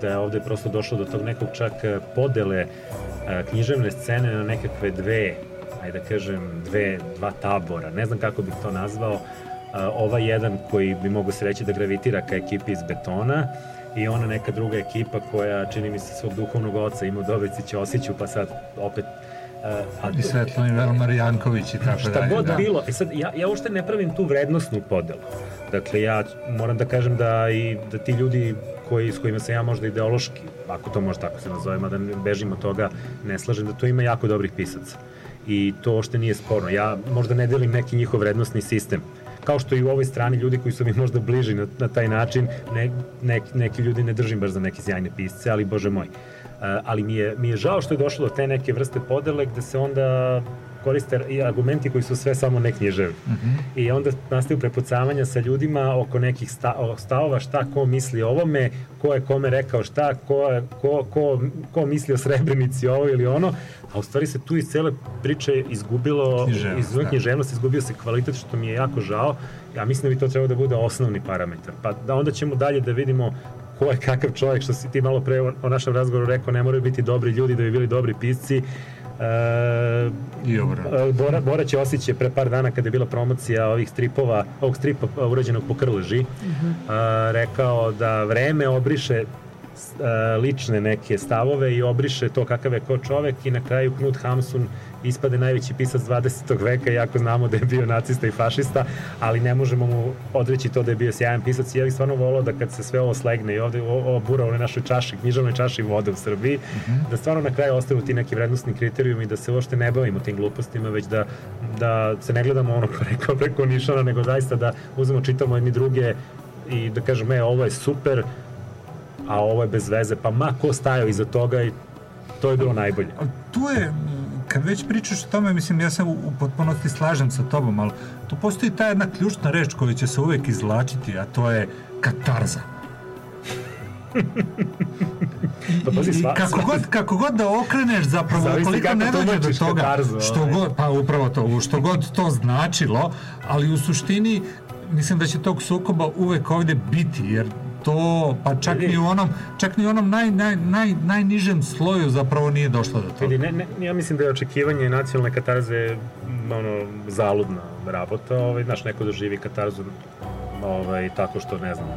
da je ovde prosto došlo do tog nekog čak e, podele e, književne scene na nekakve dve ajde da kažem, dve, dva tabora. Ne znam kako bih to nazvao. A, ovaj jedan koji bi mogo se reći da gravitira ka ekipi iz betona i ona neka druga ekipa koja čini mi se svog duhovnog oca ima u Ćosiću, pa sad opet a I Svetlani Velmar Janković i tako Šta dalje. god da. bilo. E sad, ja, ja uopšte ne pravim tu vrednostnu podelu. Dakle, ja moram da kažem da i da ti ljudi koji, s kojima se ja možda ideološki, ako to može tako se nazovemo, da ne bežim od toga, ne slažem, da tu ima jako dobrih pisaca. I to uopšte nije sporno. Ja možda ne delim neki njihov vrednostni sistem. Kao što i u ovoj strani ljudi koji su mi možda bliži na, na taj način, ne, ne, neki ljudi ne držim baš za neke sjajne pisce, ali bože moj. Uh, ali mi je, mi je žao što je došlo do te neke vrste podele gde se onda koriste i argumenti koji su sve samo neknjiževi. Mhm. I onda nastaju prepucavanja sa ljudima oko nekih sta, stavova šta ko misli o ovome, ko je kome rekao šta, ko, je, ko, ko, ko misli o Srebrenici ovo ili ono, a u stvari se tu iz cele priče izgubilo, Književnost, iz da. književnost, izgubio se kvalitet što mi je jako žao. Ja mislim da bi to trebalo da bude osnovni parametar. Pa da onda ćemo dalje da vidimo ko je kakav čovjek, što si ti malo pre o, o našem razgovoru rekao, ne moraju biti dobri ljudi da bi bili dobri pisci. E, I obrnuto. E, Bora, Bora Ćosić je pre par dana kada je bila promocija ovih stripova, ovog stripa a, urađenog po Krleži, Mhm. a, rekao da vreme obriše e, lične neke stavove i obriše to kakav je ko čovek i na kraju Knut Hamsun ispade najveći pisac 20. veka, iako znamo da je bio nacista i fašista, ali ne možemo mu odreći to da je bio sjajan pisac. I ja bih stvarno volao da kad se sve ovo slegne i ovde o- ovo bura u našoj čaši, književnoj čaši vode u Srbiji, da stvarno na kraju ostaju ti neki vrednostni kriterijumi, da se uopšte ne bavimo tim glupostima, već da, da se ne gledamo ono preko, preko nišana, nego zaista da uzmemo, čitamo jedni druge i da kažemo, e, ovo je super, a ovo je bez veze, pa ma ko stajao iza toga i to je bilo najbolje. tu je, kad već pričaš o tome, mislim, ja se u, u potpunosti slažem sa tobom, ali tu postoji ta jedna ključna reč koja će se uvek izvlačiti, a to je katarza. Pa pazi, sva- kako, sva- god, kako god da okreneš, zapravo, Zavisi kako ne dođe do toga, katarzu, što ovaj. god, pa upravo to, što god to značilo, ali u suštini, mislim da će tog sukoba uvek ovde biti, jer to, pa čak ni u onom, čak ni u onom naj, naj, naj, najnižem sloju zapravo nije došlo do toga. Vidi, ne, ne, ja mislim da je očekivanje nacionalne katarze ono, zaludna rabota. Ovaj, znaš, neko doživi katarzu ovaj, tako što, ne znam,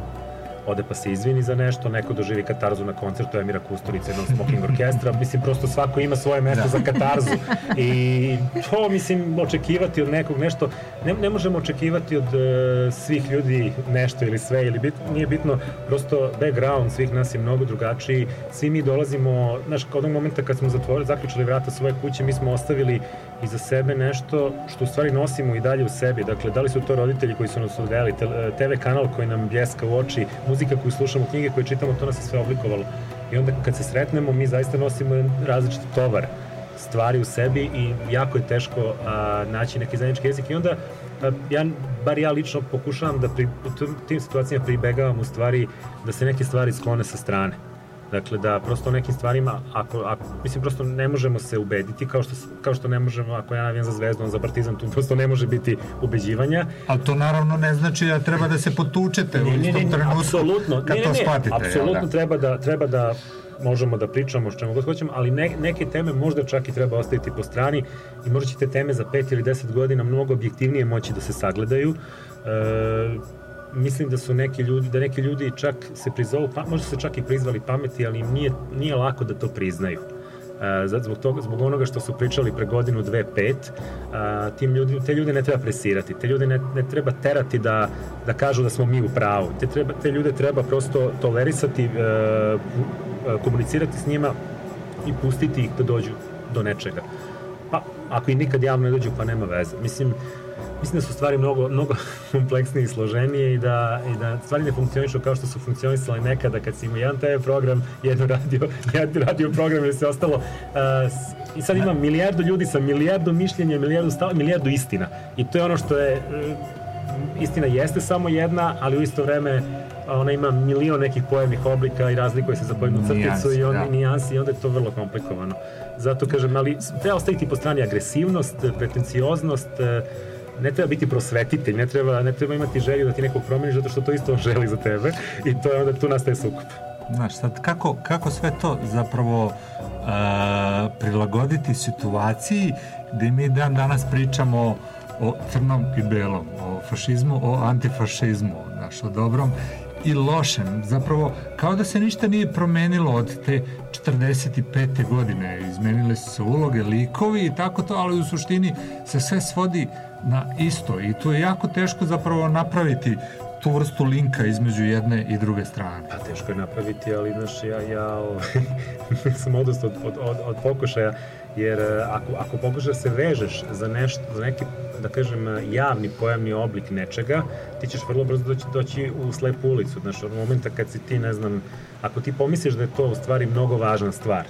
ode pa se izvini za nešto, neko doživi katarzu na koncertu Emira Kusturice, jednog smoking orkestra, mislim, prosto svako ima svoje mesto za katarzu. I to, mislim, očekivati od nekog nešto, ne, ne možemo očekivati od e, svih ljudi nešto ili sve, ili bit, nije bitno, prosto background svih nas je mnogo drugačiji, svi mi dolazimo, znaš, od onog momenta kad smo zatvorili, zaključili vrata svoje kuće, mi smo ostavili iza sebe nešto što u stvari nosimo i dalje u sebi. Dakle, da li su to roditelji koji su nas odveli, TV kanal koji nam bljeska u oči, muzika koju slušamo, knjige koje čitamo, to nas je sve oblikovalo. I onda kad se sretnemo, mi zaista nosimo jedan različiti tovar stvari u sebi i jako je teško a, naći neki zajednički jezik i onda a, ja, bar ja lično pokušavam da pri, u tim situacijama pribegavam u stvari da se neke stvari sklone sa strane. Dakle, da prosto o nekim stvarima, ako, ako, mislim, prosto ne možemo se ubediti, kao što, kao što ne možemo, ako ja navijam za zvezdu, on za partizan, tu prosto ne može biti ubeđivanja. Ali to naravno ne znači da treba da se potučete u istom trenutku apsolutno, kad ne, to ne, ne, shvatite. jel apsolutno da? treba da, treba da možemo da pričamo što čemu god hoćemo, ali ne, neke teme možda čak i treba ostaviti po strani i možda će te teme za 5 ili 10 godina mnogo objektivnije moći da se sagledaju. E, mislim da su neki ljudi, da neki ljudi čak se prizovu, pa, možda se čak i prizvali pameti, ali im nije, nije lako da to priznaju. E, zbog, toga, zbog onoga što su pričali pre godinu, dve, pet, a, tim ljudi, te ljude ne treba presirati, te ljude ne, ne treba terati da, da kažu da smo mi u pravu. Te, treba, te ljude treba prosto tolerisati, e, e, komunicirati s njima i pustiti ih da dođu do nečega. Pa, ako i nikad javno ne dođu, pa nema veze. Mislim, mislim da su stvari mnogo, mnogo kompleksnije i složenije i da, i da stvari ne funkcionišu kao što su funkcionisale nekada kad si imao jedan TV program, jedno radio, jedan radio program ili se ostalo. Uh, I sad ima milijardu ljudi sa milijardu mišljenja, milijardu stava, milijardu istina. I to je ono što je, uh, istina jeste samo jedna, ali u isto vreme a ona ima milion nekih pojavnih oblika i razlikuje se za pojednu crticu i on, da. nijansi i onda je to vrlo komplikovano. Zato kažem, ali treba ostaviti po strani agresivnost, pretencioznost, e, ne treba biti prosvetitelj, ne treba, ne treba imati želju da ti nekog promeniš zato što to isto želi za tebe i to je onda tu nastaje sukup. Znaš, sad kako, kako sve to zapravo a, prilagoditi situaciji gde mi dan danas pričamo o crnom i belom, o fašizmu, o antifašizmu, znaš, o dobrom i lošem. Zapravo, kao da se ništa nije promenilo od te 45. godine. Izmenile su se uloge, likovi i tako to, ali u suštini se sve svodi na isto i tu je jako teško zapravo napraviti tu vrstu linka između jedne i druge strane. Pa teško je napraviti, ali znaš, ja, ja ovaj, sam odustao od, od, od, od pokušaja, jer e, ako, ako pokušaš da se vežeš za nešto, za neki, da kažem, javni pojavni oblik nečega, ti ćeš vrlo brzo doći, doći u slepu ulicu, znaš, od momenta kad si ti, ne znam, ako ti pomisliš da je to u stvari mnogo važna stvar,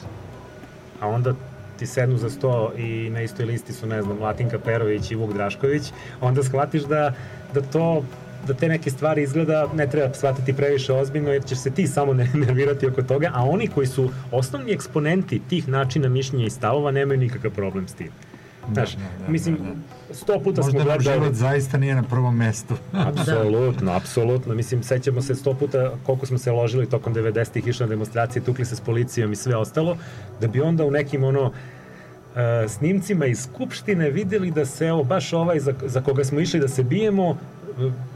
a onda ti sednu za sto i na istoj listi su, ne znam, Latinka Perović i Vuk Drašković, onda shvatiš da, da to da te neke stvari izgleda ne treba shvatiti previše ozbiljno jer ćeš se ti samo ne- nervirati oko toga, a oni koji su osnovni eksponenti tih načina mišljenja i stavova nemaju nikakav problem s tim. Znaš, mislim, sto puta smo Možda nam gledali... život zaista nije na prvom mestu. Apsolutno, apsolutno. Mislim, sećamo se sto puta koliko smo se ložili tokom 90-ih, išli na demonstracije, tukli se s policijom i sve ostalo, da bi onda u nekim ono e, snimcima iz Skupštine videli da se evo baš ovaj za, za koga smo išli da se bijemo e,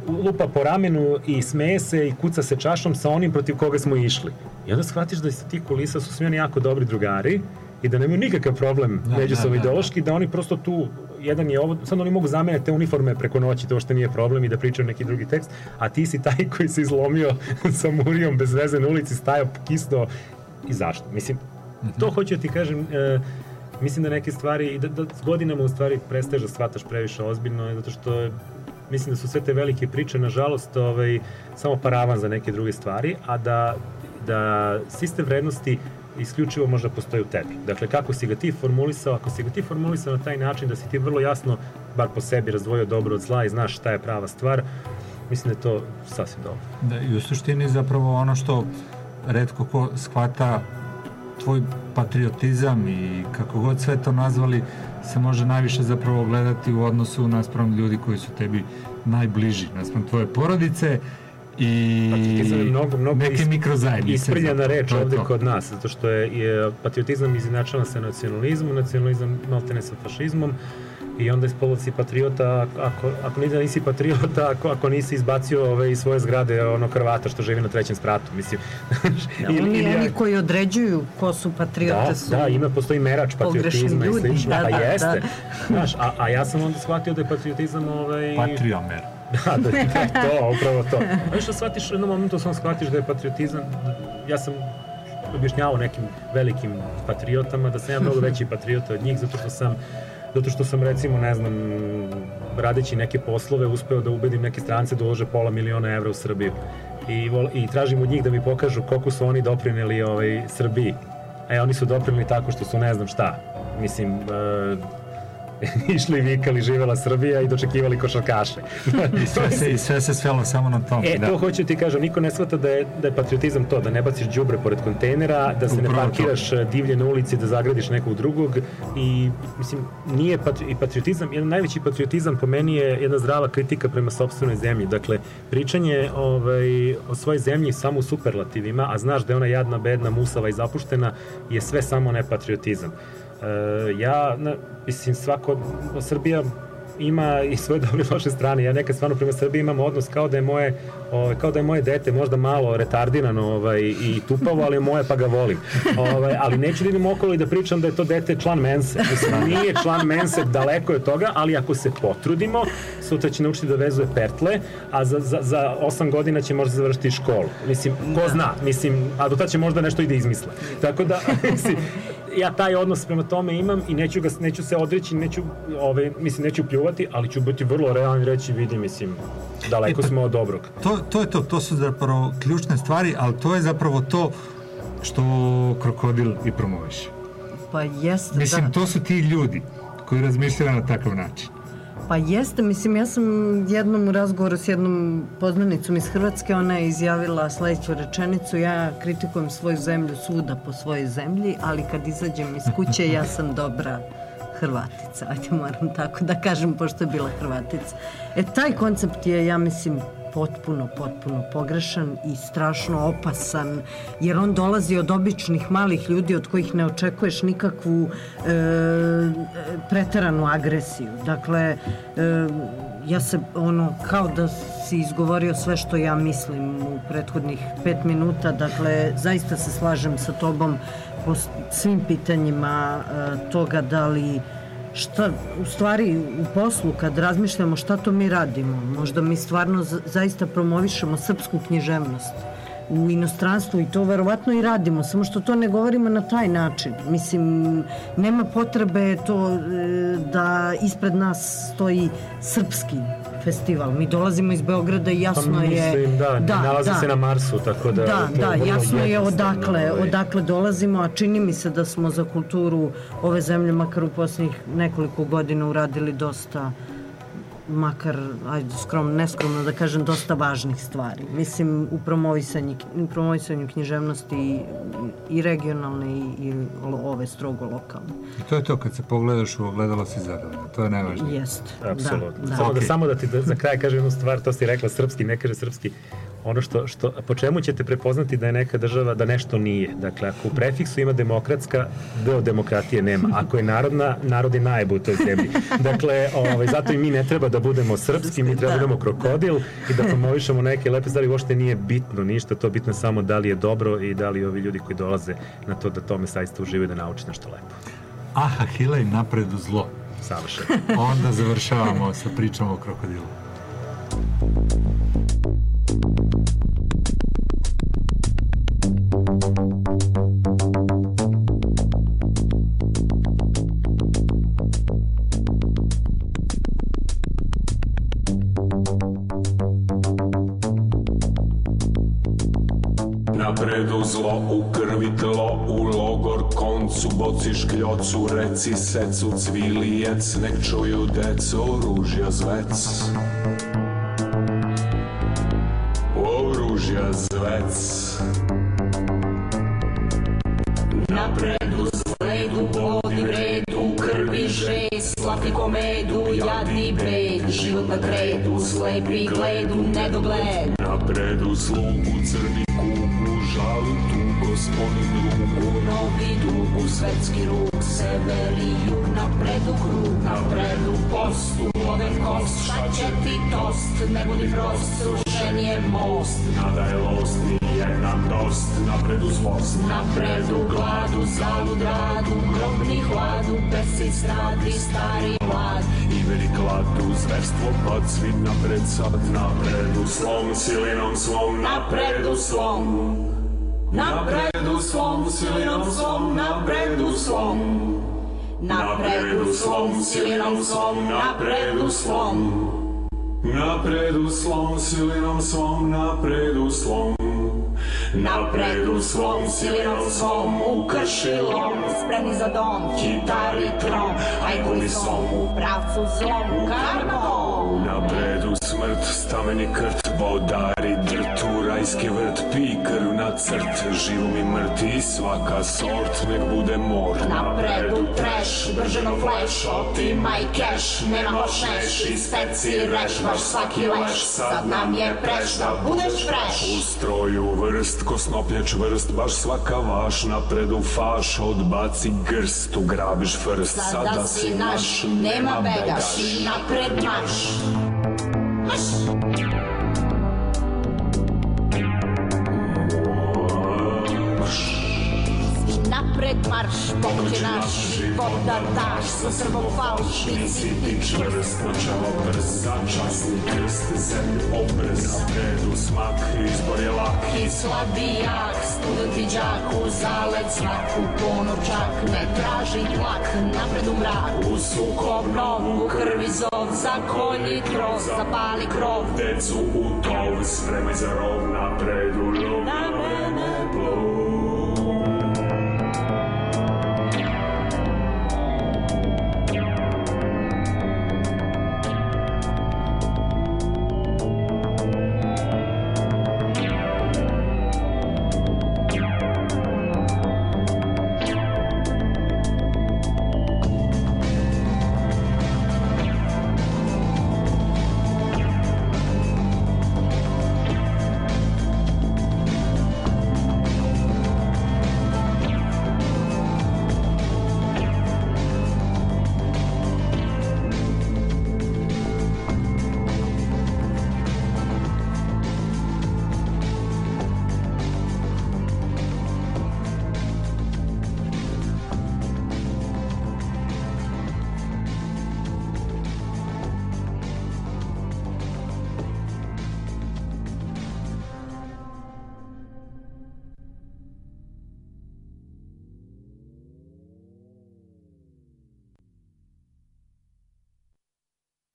lupa po ramenu i smeje se i kuca se čašom sa onim protiv koga smo išli. I onda shvatiš da su ti kulisa su svi oni jako dobri drugari i da nemaju nikakav problem Da, međusobno da, da, da. ideološki, da oni prosto tu, jedan je ovo, sad oni mogu zamenjati te uniforme preko noći, to uopšte nije problem i da pričaju neki drugi tekst, a ti si taj koji se izlomio sa murijom bez veze na ulici, stajao kisno i zašto? Mislim, to hoću da ti kažem, e, mislim da neke stvari, i da, da s godinama u stvari prestaješ da shvataš previše ozbiljno, zato što je, mislim da su sve te velike priče, nažalost, ovaj, samo paravan za neke druge stvari, a da, da sistem vrednosti isključivo možda postoji u tebi. Dakle, kako si ga ti formulisao, ako si ga ti formulisao na taj način da si ti vrlo jasno, bar po sebi, razdvojio dobro od zla i znaš šta je prava stvar, mislim da je to sasvim dobro. Da, i u suštini zapravo ono što redko ko shvata tvoj patriotizam i kako god sve to nazvali se može najviše zapravo gledati u odnosu naspram ljudi koji su tebi najbliži, naspram tvoje porodice i Patriotizam je mnogo, mnogo neke is- mikrozajednice. Isprljena reč ovde to. kod nas, zato što je, je patriotizam izjednačava se nacionalizmu, nacionalizam maltene sa fašizmom i onda ispolo si patriota ako, ako nisi, nisi patriota ako, ako nisi izbacio ove, iz svoje zgrade ono Hrvata što živi na trećem spratu mislim Da, oni, oni koji određuju ko su patriote da, su da, ima, postoji merač patriotizma i ljudi, slično, da, pa da, jeste. da. Znaš, a, a ja sam onda shvatio da je patriotizam ovaj... Patriomer. Da, da, da, to, upravo to. Znaš što shvatiš, u jednom momentu sam shvatiš da je patriotizam, ja sam objašnjavao nekim velikim patriotama da sam ja mnogo veći patriota od njih zato što sam zato što sam recimo, ne znam, radeći neke poslove uspeo da ubedim neke strance da ulože pola miliona evra u Srbiju. I, vol, I tražim od njih da mi pokažu koliko su oni doprineli ovaj, Srbiji. E, oni su doprineli tako što su ne znam šta. Mislim, e, išli, vikali, živela Srbija i dočekivali košarkaše. I sve se, i sve se svelo samo na tom. E, da. to hoću ti kažem, niko ne shvata da je, da je patriotizam to, da ne baciš đubre pored kontejnera, da se ne Upravo to. parkiraš e, divlje na ulici, da zagradiš nekog drugog i, mislim, nije patri, i patriotizam, jedan najveći patriotizam po meni je jedna zdrava kritika prema sopstvenoj zemlji. Dakle, pričanje ovaj, o svojoj zemlji samo u superlativima, a znaš da je ona jadna, bedna, musava i zapuštena, je sve samo ne patriotizam. E, ja, na, mislim, svako, Srbija ima i svoje dobre i loše strane. Ja nekad stvarno prema Srbiji imam odnos kao da je moje, ovaj, kao da je moje dete možda malo retardirano ovaj, i tupavo, ali je moje pa ga volim. Ovaj, ali neću da idem okolo i da pričam da je to dete član mense. Mislim, nije član mense, daleko je toga, ali ako se potrudimo, sutra će naučiti da vezuje pertle, a za, za, za 8 godina će možda završiti školu. Mislim, ko zna, mislim, a do tada će možda nešto i da izmisle. Tako da, mislim, ja taj odnos prema tome imam i neću, ga, neću se odreći, neću, ove, mislim, neću pljuvati, ali ću biti vrlo realan i reći, vidi, mislim, daleko smo od dobrog. To, to je to, to su zapravo ključne stvari, ali to je zapravo to što krokodil i promoviše. Pa jeste, Mislim, da. to su ti ljudi koji razmišljaju na takav način. Pa jeste, mislim, ja sam jednom u razgovoru s jednom poznanicom iz Hrvatske, ona je izjavila sledeću rečenicu, ja kritikujem svoju zemlju svuda po svojoj zemlji, ali kad izađem iz kuće ja sam dobra Hrvatica, ajde moram tako da kažem, pošto je bila Hrvatica. E, taj koncept je, ja mislim, potpuno, potpuno pogrešan i strašno opasan, jer on dolazi od običnih malih ljudi od kojih ne očekuješ nikakvu e, preteranu agresiju. Dakle, e, ja se ono, kao da si izgovorio sve što ja mislim u prethodnih pet minuta, dakle, zaista se slažem sa tobom po svim pitanjima e, toga da li šta, u stvari u poslu kad razmišljamo šta to mi radimo, možda mi stvarno za- zaista promovišemo srpsku književnost u inostranstvu i to verovatno i radimo, samo što to ne govorimo na taj način. Mislim, nema potrebe to e, da ispred nas stoji srpski festival. Mi dolazimo iz Beograda i jasno pa, je... mislim, da, da nalazi se na Marsu, tako da... Da, da, jasno je odakle, ovaj. odakle dolazimo, a čini mi se da smo za kulturu ove zemlje makar u posljednjih nekoliko godina uradili dosta makar, ajde, skromno, neskromno da kažem, dosta važnih stvari. Mislim, u promovisanju, u promovisanju književnosti i, i regionalne i, i lo- ove strogo lokalne. I to je to, kad se pogledaš u ogledalo si zadovoljno. To je najvažnije. Jeste. Apsolutno. Da, Samo, da, Ok. samo da ti da, za kraj kažem jednu stvar, to si rekla srpski, ne kaže srpski. Ono što, što, po čemu ćete prepoznati da je neka država, da nešto nije. Dakle, ako u prefiksu ima demokratska, deo demokratije nema. Ako je narodna, narod je najbu u toj zemlji. Dakle, ovaj, zato i mi ne treba da budemo srpski, mi treba da budemo krokodil i da promovišemo neke lepe stvari. Uopšte nije bitno ništa, to je bitno samo da li je dobro i da li ovi ljudi koji dolaze na to da tome saista uživaju da nauče nešto lepo. Aha, Hilej napred u zlo. Savršeno. Onda završavamo sa pričom o krokodilu. Napred u zlo, u krvi tlo, u logor koncu Bociš kljocu, reci secu, cvilijec Nek čuju deco, oružja zvec Oružja zvec Napred u sledu, bodi vredu, krvi žed, slatki komedu, jadni bed, život na kredu, slepi gledu, nedogled. Napred u slugu, crni kugu, žalu tugo, sponim ruku Novi dug, u svetski ruk, sever i jug, napred u krug, napred u postu, loven kost, šta će ti tost, ne budi prost, srušen je most. Nada je lost, nije nam dost. Napred uz post Napred u gladu, zalud radu, grobni hladu, pesi stradi, stari mlad. I veli kladu, zverstvo pad Svi napred sad, napred u slom Silinom u slom, napred u slom, Napredu svom, silinom som, napredu svom. Napredu svom, silinom som, napredu svom. Napredu svom, silinom som, napredu svom. Napredu svom, silinom svom, ukršilom, spremni za dom, kitari trom, aj kulisom, u pravcu zlom, karmatom. Napredu smrt, stameni krt, Vodari drtu, rajski vrt Pi krv na crt, živo mi mrti Svaka sort, nek bude mort. Napred u treš, brženo fleš, otimaj keš, nema hoš neš, ispeci reš, baš svaki leš, sad nam je preš, da budeš freš. U stroju vrst, ko snoplje čvrst Baš svaka vaš, napred u faš Odbaci grst, ugrabiš frst. Sada si naš, nema begaš, i napred marš. Marš! Marš, je naš, život da daš, sa srbom falš, Nisi ti čvrst, na čelo prst Začasni krst, zemlju obrz Napred u smak, izbor je lak i slabi jak, student i đak, u zalet znak, u ponočak, ne traži tlak, napred u mrak, u sukob nov, u krvi zov, za kolji krov, zapali krov, Decu u tov, spremaj za rov Napred u lov,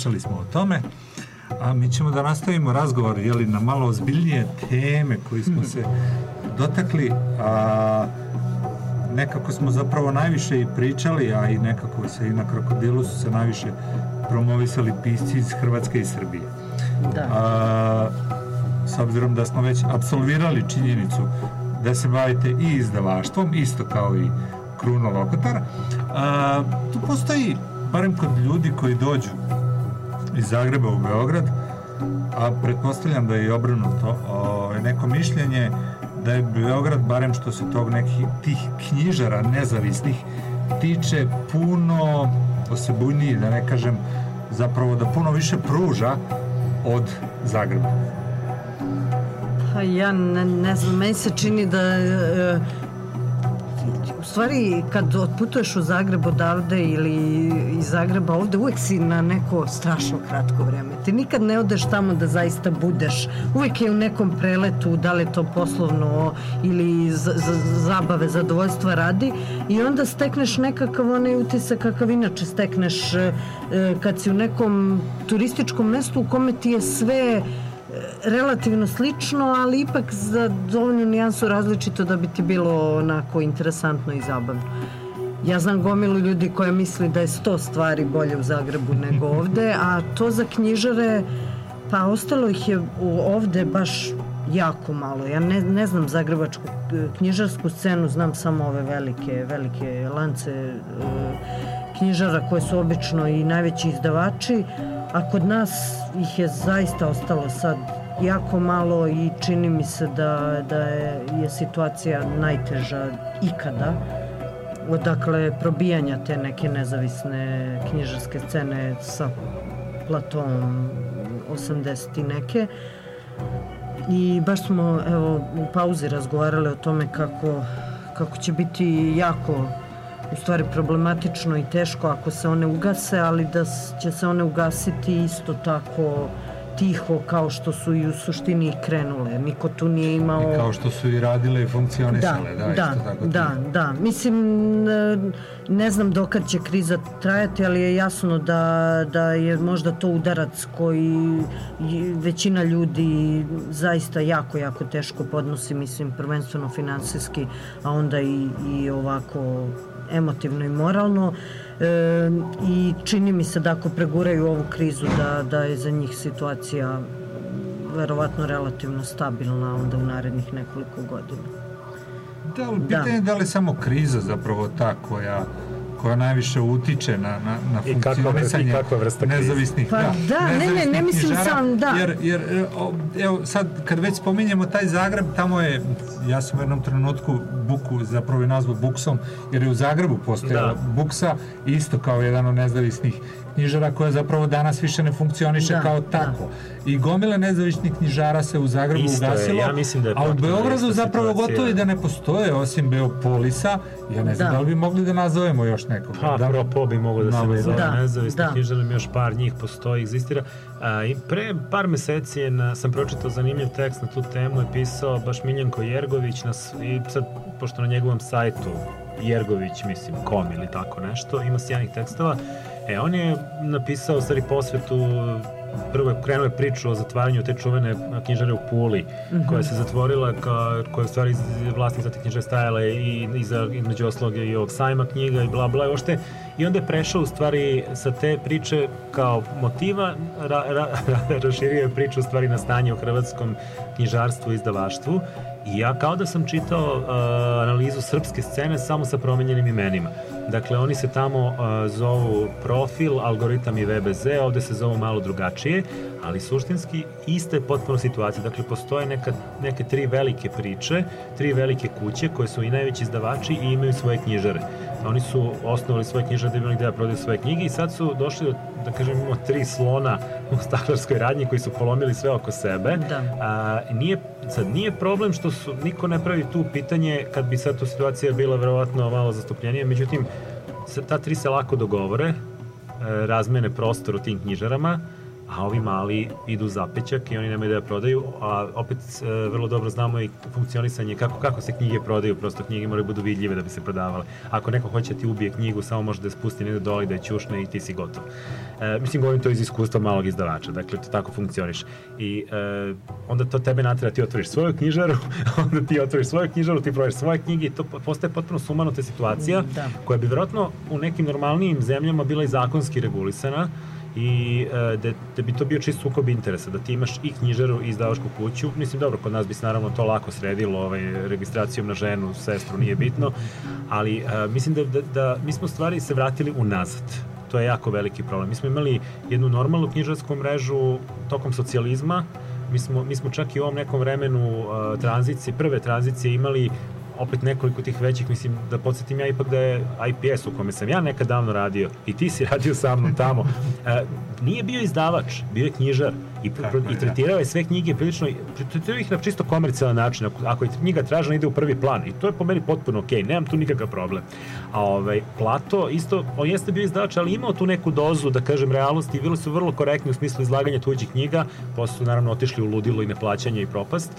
Pričali smo o tome, a mi ćemo da nastavimo razgovor jeli, na malo ozbiljnije teme koji smo se dotakli, a nekako smo zapravo najviše i pričali, a i nekako se i na krokodilu su se najviše promovisali pisci iz Hrvatske i Srbije. Da. A, s obzirom da smo već absolvirali činjenicu da se bavite i izdavaštvom, isto kao i Kruno Lokotar, a, tu postoji, barem kod ljudi koji dođu iz Zagreba u Beograd, a pretpostavljam da je i obrnuto, o, neko mišljenje da je Beograd, barem što se tog nekih tih knjižara nezavisnih tiče, puno osebujniji, da ne kažem, zapravo da puno više pruža od Zagreba. Pa ja ne, ne znam, meni se čini da e, stvari kad otputuješ u Zagreb odavde ili iz Zagreba ovde, uvek si na neko strašno kratko vreme. Ti nikad ne odeš tamo da zaista budeš. Uvek je u nekom preletu, da li to poslovno ili za, za, zabave, zadovoljstva radi i onda stekneš nekakav onaj utisak kakav inače stekneš e, kad si u nekom turističkom mestu u kome ti je sve relativno slično, ali ipak za dovoljnu nijansu različito da bi ti bilo onako interesantno i zabavno. Ja znam gomilu ljudi koja misli da je sto stvari bolje u Zagrebu nego ovde, a to za knjižare, pa ostalo ih je ovde baš jako malo. Ja ne, ne znam zagrebačku e, knjižarsku scenu, znam samo ove velike, velike lance e, knjižara koje su obično i najveći izdavači, a kod nas ih je zaista ostalo sad jako malo i čini mi se da, da je, je situacija najteža ikada odakle probijanja te neke nezavisne knjižarske scene sa platom 80 i neke. I baš smo evo, u pauzi razgovarali o tome kako, kako će biti jako u stvari problematično i teško ako se one ugase, ali da će se one ugasiti isto tako tiho kao što su i u suštini i krenule. Niko tu nije imao... I kao što su i radile i funkcionisale, da, da, isto tako. da, da. Mislim, e, ne znam dokad će kriza trajati, ali je jasno da, da je možda to udarac koji većina ljudi zaista jako, jako teško podnosi, mislim, prvenstveno finansijski, a onda i, i ovako emotivno i moralno. E, I čini mi se da ako preguraju ovu krizu, da, da je za njih situacija verovatno relativno stabilna onda u narednih nekoliko godina. Da, ali pitanje je da li samo kriza zapravo ta koja koja najviše utiče na, na, na funkcionisanje vrsta nezavisnih, Pa da, ne, ne, ne nezavisnih mislim knjižara, sam, da. Jer, jer e, o, evo sad kad već spominjemo taj Zagreb, tamo je, ja sam u jednom trenutku Buku zapravo i nazvao Buksom, jer je u Zagrebu postojala Da. Buksa isto kao jedan od nezavisnih knjižara koja zapravo danas više ne funkcioniše Da, kao da. tako. I gomile nezavisnih knjižara se u Zagrebu Isto je, ugasilo, ja mislim da je a u Beogradu zapravo situacija. gotovo i da ne postoje osim Beopolisa, ja ne znam Da. da, li bi mogli da nazovemo još nekog. Pa, da? apropo bi moglo da se nazove Da, nezavisni da. knjižarima, još par njih postoji, egzistira. A, i pre par meseci je na, sam pročitao zanimljiv tekst na tu temu, je pisao baš Miljenko Jergović na, i sad, pošto na njegovom sajtu Jergović, mislim, kom ili tako nešto, ima sjajnih tekstova, e, on je napisao, u stvari, posvetu prvo je krenuo je priču o zatvaranju te čuvene knjižare u Puli, Mhm. koja se zatvorila, ka, koja je u stvari vlasnik za te knjižare stajala i iza, između oslog i ovog sajma knjiga i bla bla, i uopšte, i onda je prešao u stvari sa te priče kao motiva, ra, ra, ra, raširio je priču u stvari na stanje u hrvatskom knjižarstvu i izdavaštvu i ja kao da sam čitao uh, analizu srpske scene samo sa promenjenim imenima. Dakle, oni se tamo uh, zovu profil, algoritam i VBZ, ovde se zovu malo drugačije, ali suštinski ista je potpuno situacija. Dakle, postoje neka, neke tri velike priče, tri velike kuće koje su i najveći izdavači i imaju svoje knjižare. Oni su osnovali svoje knjižare da bi imali gde da prodaju svoje knjige i sad su došli do, da kažem, imamo tri slona u staklarskoj radnji koji su polomili sve oko sebe. Da. A, nije, sad, nije problem što su, niko ne pravi tu pitanje kad bi sad tu situacija bila verovatno malo zastupljenija, međutim, ta tri se lako dogovore, e, razmene prostor u tim knjižarama, a ovi mali idu za pećak i oni nemaju da je prodaju, a opet e, vrlo dobro znamo i funkcionisanje kako, kako se knjige prodaju, prosto knjige moraju budu vidljive da bi se prodavale. Ako neko hoće ti ubije knjigu, samo može da je spusti negde dole i da je ćušne i ti si gotov. E, mislim, govorim to iz iskustva malog izdavača, dakle to tako funkcioniš. I e, onda to tebe natera da ti otvoriš svoju knjižaru, onda ti otvoriš svoju knjižaru, ti prodaš svoje knjige i to postaje potpuno sumanuta situacija Da. koja bi vjerojatno u nekim normalnijim zemljama bila i zakonski regulisana i e, da, da bi to bio čist sukob interesa, da ti imaš i knjižaru i izdavačku kuću. Mislim, dobro, kod nas bi se naravno to lako sredilo, ovaj, registracijom na ženu, sestru, nije bitno, ali e, mislim da, da, da mi smo stvari se vratili unazad. To je jako veliki problem. Mi smo imali jednu normalnu knjižarsku mrežu tokom socijalizma, mi smo, mi smo čak i u ovom nekom vremenu uh, tranzicije, prve tranzicije imali opet nekoliko tih većih, mislim, da podsjetim ja ipak da je IPS u kome sam ja nekad davno radio i ti si radio sa mnom tamo, e, nije bio izdavač, bio je knjižar i, pro, i tretirao je sve knjige prilično, tretirao ih na čisto komercijalan način, ako, ako je knjiga tražena ide u prvi plan i to je po meni potpuno okej, nemam tu nikakav problem. A ovaj, Plato isto, on jeste bio izdavač, ali imao tu neku dozu, da kažem, realnosti i bili su vrlo korektni u smislu izlaganja tuđih knjiga, posle su naravno otišli u ludilo i neplaćanje i propast,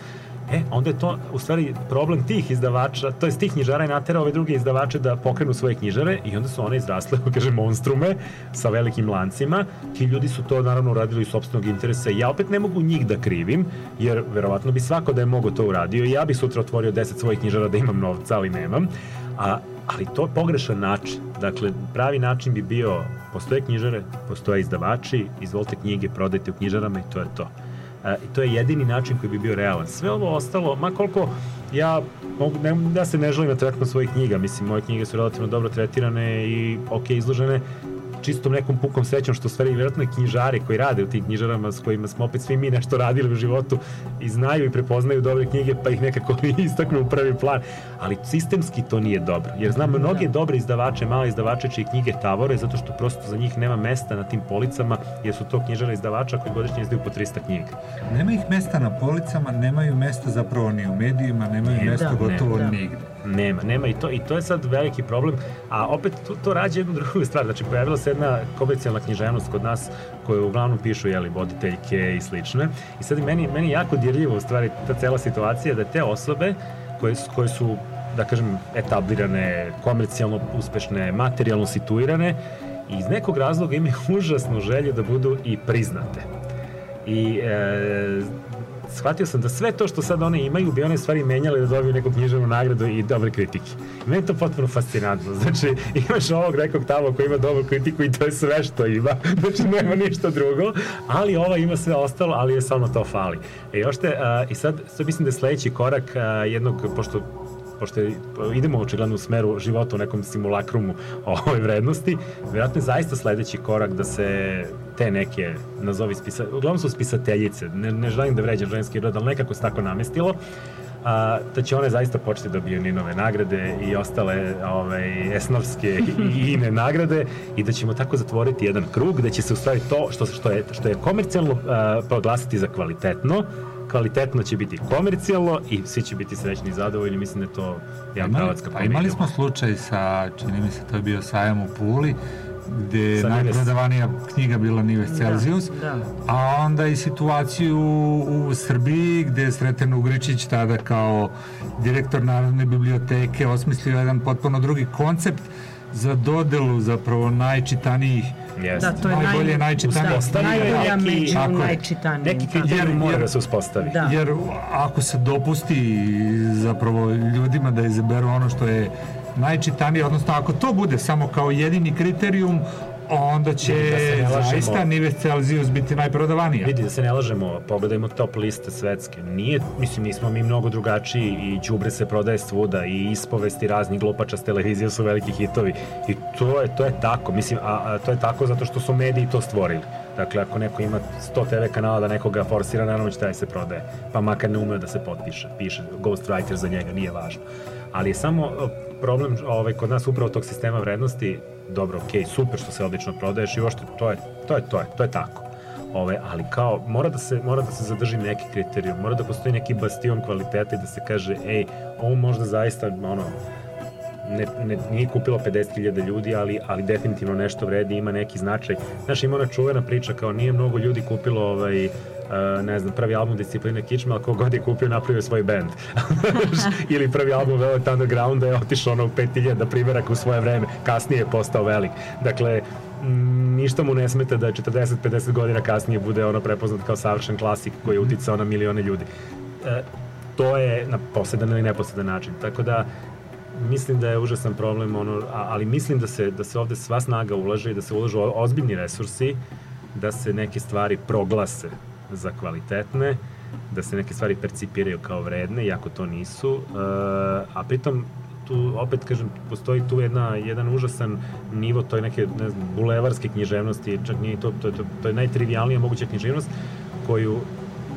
E, onda je to u stvari problem tih izdavača, to je tih knjižara je naterao ove druge izdavače da pokrenu svoje knjižare i onda su one izrasle, kaže, monstrume sa velikim lancima. Ti ljudi su to naravno uradili iz sobstvenog interesa i ja opet ne mogu njih da krivim, jer verovatno bi svako da je mogo to uradio i ja bih sutra otvorio 10 svojih knjižara da imam novca, ali nemam. A ali to je pogrešan način. Dakle, pravi način bi bio, postoje knjižare, postoje izdavači, izvolite knjige, prodajte u knjižarama i to je to. I to je jedini način koji bi bio realan. Sve ovo ostalo, ma koliko ja mogu, ne, ja se ne želim na tretman svojih knjiga, mislim, moje knjige su relativno dobro tretirane i ok izložene, čistom nekom pukom srećom što stvari vjerojatno knjižari koji rade u tim knjižarama s kojima smo opet svi mi nešto radili u životu i znaju i prepoznaju dobre knjige pa ih nekako istaknu u prvi plan. Ali sistemski to nije dobro. Jer znam mnoge dobre izdavače, male izdavače čije knjige tavore zato što prosto za njih nema mesta na tim policama jer su to knjižara izdavača koji godišnje izdaju po 300 knjiga. Nema ih mesta na policama, nemaju mesta zapravo ni u medijima, nemaju Nema, mesta da, gotovo nema. nigde. Nema, nema i to, i to je sad veliki problem, a opet to, to rađe jednu drugu stvar, znači pojavila se jedna komercijalna književnost kod nas koju uglavnom pišu jeli, voditeljke i slične i sad meni, meni jako dirljivo u stvari ta cela situacija da te osobe koje, koje su da kažem etablirane, komercijalno uspešne, materijalno situirane iz nekog razloga imaju užasnu želju da budu i priznate. I e, shvatio sam da sve to što sad one imaju bi one stvari menjale da dobiju neku književnu nagradu i dobre kritike. I meni je to potpuno fascinantno. Znači, imaš ovog nekog tamo koji ima dobru kritiku i to je sve što ima. Znači, nema ništa drugo. Ali ova ima sve ostalo, ali je samo to fali. E, još te, a, i sad, sad mislim da je sledeći korak a, jednog, pošto pošto idemo očigledno u smeru života u nekom simulakrumu ove vrednosti, vjerojatno je zaista sledeći korak da se te neke, nazovi spisa, uglavnom su spisateljice, ne, ne želim da vređam ženski rod, ali nekako se tako namestilo, a, da će one zaista početi da dobiju Ninove nagrade i ostale ovaj, esnovske i ine nagrade i da ćemo tako zatvoriti jedan krug, da će se u stvari to što, što, je, što je komercijalno a, proglasiti za kvalitetno, kvalitetno će biti komercijalno i svi će biti srećni i zadovoljni. Mislim da je to jedan Imali, pravac ka pa imali smo slučaj sa, čini mi se, to je bio sajam u Puli, gde je najprodavanija knjiga bila Nives Celsius, da. a onda i situaciju u Srbiji gde je Sreten Ugričić tada kao direktor Narodne biblioteke osmislio jedan potpuno drugi koncept za dodelu zapravo najčitanijih Jeste. Da, to je najbolje naj- najčitanije da, najbolja neki- među najčitanijim. Neki tako. kriterijum mora da se uspostavi. Da. Jer ako se dopusti zapravo ljudima da izaberu ono što je najčitanije, odnosno ako to bude samo kao jedini kriterijum, onda će da lažemo. zaista Nives Celsius biti najprodavanija. Vidi da se ne lažemo, pogledajmo top liste svetske. Nije, mislim, nismo mi mnogo drugačiji i đubre se prodaje svuda i ispovesti raznih glupača s televizije su veliki hitovi. I to je, to je tako, mislim, a, a to je tako zato što su mediji to stvorili. Dakle, ako neko ima 100 TV kanala da nekoga forsira, naravno će taj se prodaje. Pa makar ne ume da se potpiše, piše ghostwriter za njega, nije važno. Ali je samo o, problem ovaj, kod nas upravo tog sistema vrednosti, dobro, okej, super što se odlično prodaješ i uopšte to je, to je, to je, to je tako. Ove, ali kao, mora da, se, mora da se zadrži neki kriterijum, mora da postoji neki bastion kvaliteta i da se kaže, ej, ovo možda zaista, ono, ne, ne, nije kupilo 50.000 ljudi, ali, ali definitivno nešto vredi, ima neki značaj. Znaš, ima ona čuvena priča kao nije mnogo ljudi kupilo ovaj, uh, ne znam, prvi album Discipline Kičma, ali kogod je kupio napravio svoj band. Ili prvi album Velvet Undergrounda je otišao ono u 5000 primjeraka u svoje vreme, kasnije je postao velik. Dakle, ništa mu ne smeta da 40-50 godina kasnije bude ono prepoznat kao savršen klasik koji je uticao na milione ljudi. E, to je na posledan ili neposledan način. Tako da, mislim da je užasan problem, ono, ali mislim da se, da se ovde sva snaga ulaže i da se ulažu ozbiljni resursi, da se neke stvari proglase za kvalitetne, da se neke stvari percipiraju kao vredne, iako to nisu, e, a pritom tu, opet kažem, postoji tu jedna, jedan užasan nivo toj neke, ne znam, bulevarske književnosti, čak nije to, to, to, to je najtrivialnija moguća književnost, koju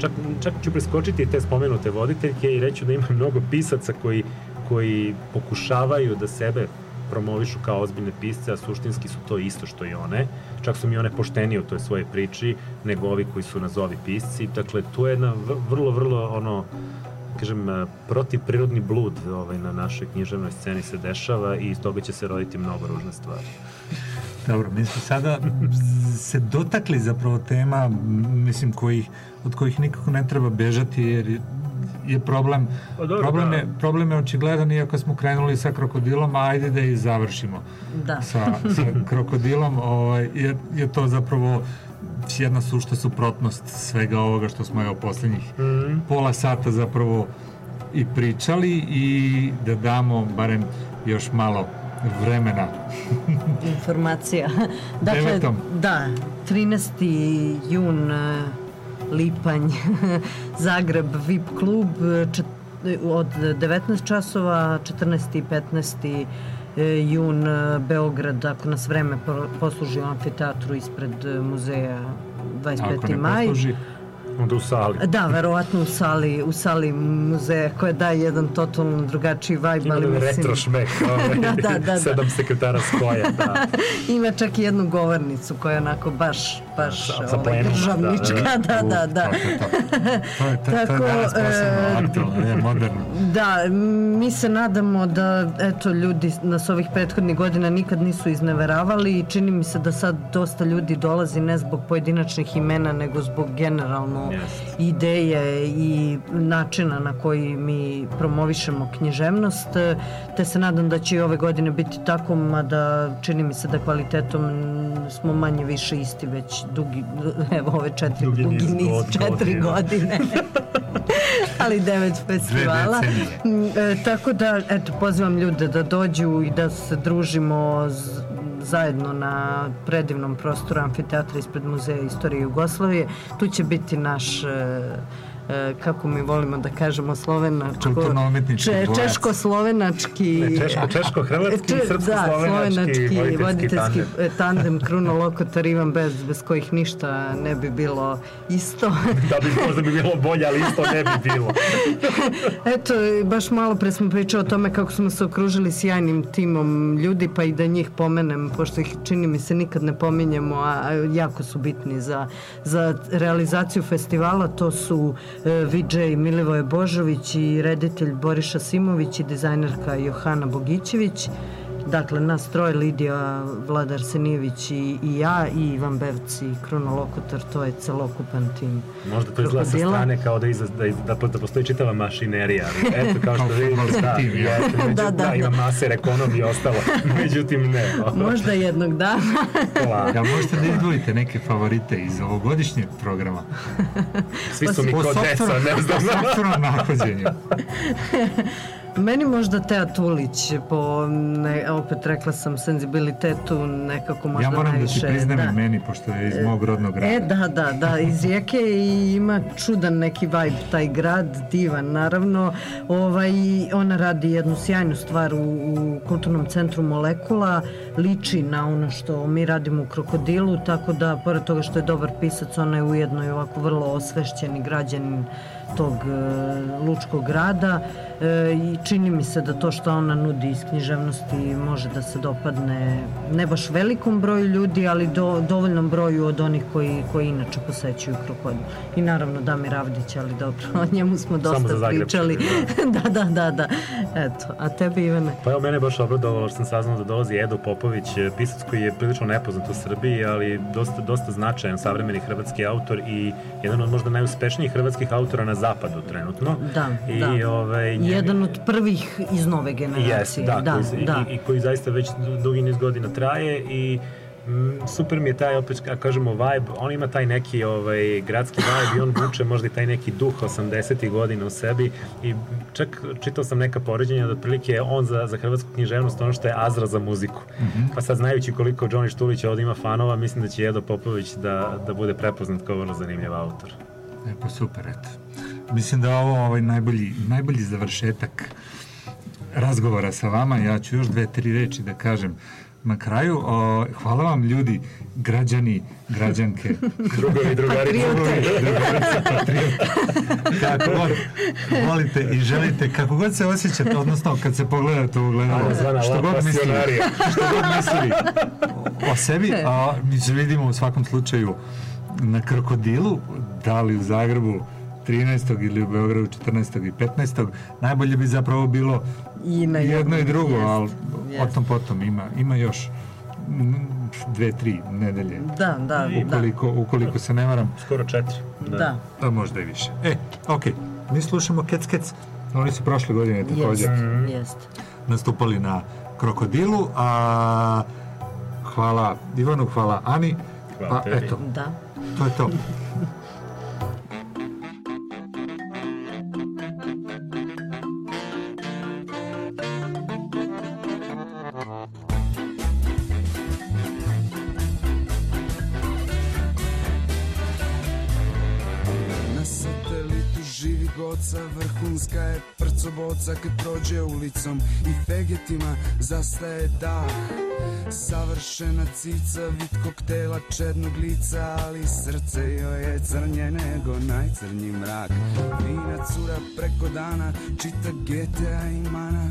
čak, čak ću preskočiti te spomenute voditeljke i reću da ima mnogo pisaca koji, koji pokušavaju da sebe promovišu kao ozbiljne pisce, a suštinski su to isto što i one. Čak su mi one poštenije u toj svojoj priči nego ovi koji su nazovi pisci. Dakle, tu je jedna vrlo, vrlo ono, kažem, eh, protivprirodni blud ovaj, na našoj književnoj sceni se dešava i iz toga će se roditi mnogo ružne stvari. Dobro, mi smo sada se dotakli zapravo tema, mislim, kojih, od kojih nikako ne treba bežati, jer je- problem, Pa dobro, problem, da. je, problem je očigledan, iako smo krenuli sa krokodilom, a ajde da i završimo Da. sa, sa krokodilom, ovaj, jer je to zapravo jedna sušta suprotnost svega ovoga što smo evo poslednjih Mhm. pola sata zapravo i pričali i da damo barem još malo vremena. informacija. Dakle, Devetom. da, 13. jun, Lipanj, Zagreb, VIP klub, od 19 časova, 14. i 15. e, jun, e, Beograd, ako nas vreme posluži u amfiteatru ispred e, muzeja 25. Ako ne maj. posluži, onda u sali. Da, verovatno u sali, u sali muzeja koja daje jedan totalno drugačiji vibe, Ima ali da mislim... retro šmek, ovaj, da, da, da, da. sedam sekretara skoja, da. Ima čak i jednu govornicu koja je onako baš, baš Sa- sa ovaj, plenumom, državnička, da, da, da. To je, to, to je Tako, danas posebno e, aktualno, je moderno. Da, mi se nadamo da eto ljudi nas ovih prethodnih godina nikad nisu izneveravali i čini mi se da sad dosta ljudi dolazi ne zbog pojedinačnih imena nego zbog generalno ideje i načina na koji mi promovišemo književnost te se nadam da će i ove godine biti tako mada čini mi se da kvalitetom smo manje više isti već dugi, evo ove četiri, Dugi dugi, niz niz, četiri godina. godine. ali devet festivala. e, tako da, eto, pozivam ljude da dođu i da se družimo z- zajedno na predivnom prostoru amfiteatra ispred Muzeja istorije Jugoslavije. Tu će biti naš e, kako mi volimo da kažemo slovenačko češko-slovenački Ne, češko- češko-hrvatski Če- srpsko-slovenački da, slovenački voditeljski tandem. e, Kruno Lokotar Ivan Bez bez kojih ništa ne bi bilo isto da bi možda bi bilo bolje, ali isto ne bi bilo. Eto, baš malo pre smo pričali o tome kako smo se okružili sjajnim timom ljudi, pa i da njih pomenem, pošto ih čini mi se nikad ne pominjemo, a a jako su bitni za, za realizaciju festivala. To su e, VJ Milivoje Božović i reditelj Boriša Simović i dizajnerka Johana Bogićević. Dakle, nas troje, Lidija Vladar Senijević i, i ja i Ivan Bevc i Kruno Lokotar, to je celokupan tim. Možda to izgleda sa strane kao da, iza, da, da, da postoji čitava mašinerija, ali eto kao što fudbalski da, tim, ja. među, Da, da, da, ima da. maser, ekonom i ostalo, međutim ne. Možda jednog dana. Ja možete da izdvojite neke favorite iz ovogodišnjeg programa. Svi su mi Po ko deca, ne znam. Po nahođenju. Meni možda Teja Tulić po, ne, opet rekla sam, senzibilitetu nekako možda Ja moram da najviše. ti priznam i meni, pošto je iz mog rodnog grada. E, da, da, da, iz Rijeke i ima čudan neki vibe taj grad, divan naravno. Ovaj, ona radi jednu sjajnu stvar u, u kulturnom centru Molekula, liči na ono što mi radimo u Krokodilu, tako da, pored toga što je dobar pisac, ona je ujedno i ovako vrlo osvešćeni građanin tog e, lučkog grada e, i čini mi se da to što ona nudi iz književnosti može da se dopadne ne baš velikom broju ljudi, ali do, dovoljnom broju od onih koji, koji inače posećuju Krokodil. I naravno Damir Avdić, ali dobro, o njemu smo Samo dosta Zagrebčane, pričali. da, da, da, da. Eto, a tebi Ivane? Pa evo, mene je baš obradovalo što sam saznao da dolazi Edo Popović, e, pisac koji je prilično nepoznat u Srbiji, ali dosta, dosta značajan savremeni hrvatski autor i jedan od možda najuspešnijih hrvatskih autora na zapadu trenutno. Da, I, da. Ovaj, njega- Jedan od prvih iz nove generacije. Jeste, da, da, koji, da. I, i koji zaista već dugi niz godina traje i mm, super mi je taj, opet ka- kažemo, vibe, on ima taj neki ovaj, gradski vibe i on vuče možda i taj neki duh 80. godina u sebi i čak čitao sam neka poređenja da otprilike je on za, za hrvatsku književnost ono što je Azra za muziku. Mhm. Pa sad znajući koliko Johnny Štulić ovdje ima fanova, mislim da će Edo Popović da, da bude prepoznat kao vrlo zanimljiv autor. E, pa super, eto. Mislim da je ovo ovaj najbolji, najbolji završetak razgovora sa vama. Ja ću još dve, tri reči da kažem na kraju. O, hvala vam ljudi, građani, građanke. Drugovi, drugari, Drugovi, drugarice, patriote. Kako god volite i želite, kako god se osjećate, odnosno kad se pogledate u Takozvana što god mislili, što god mislili o, o sebi, a mi se vidimo u svakom slučaju na Krokodilu, da li u Zagrebu 13. ili u Beogradu 14. i 15. Najbolje bi zapravo bilo I na jedno i drugo, jest, ali jest. o tom potom ima, ima još dve, tri nedelje. Da, da, da. Ukoliko, ukoliko se ne varam. Skoro četiri. Da. A možda i više. E, okej. Mi slušamo Kec Kec. Oni su prošle godine također Jest, jest. nastupali na Krokodilu, a hvala Ivanu, hvala Ani. Hvala pa tebi. eto, Da. to je to. Vrhunska je prco boca kad prođe ulicom I fegetima zastaje dah. Savršena cica, vid koktela čednog lica Ali srce joj je crnje nego najcrnji mrak. Fina cura preko dana čita GTA imana.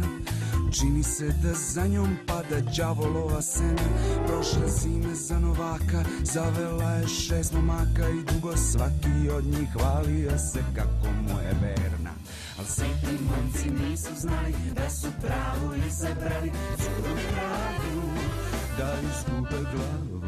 Čini se da za njom pada đavolova sena. Prošle zime za novaka Zavela je šest momaka I dugo svaki od njih hvalio se kako mu je verna Al svi ti momci nisu znali Da su pravu izabrali. Curu pravu Da izgube glavu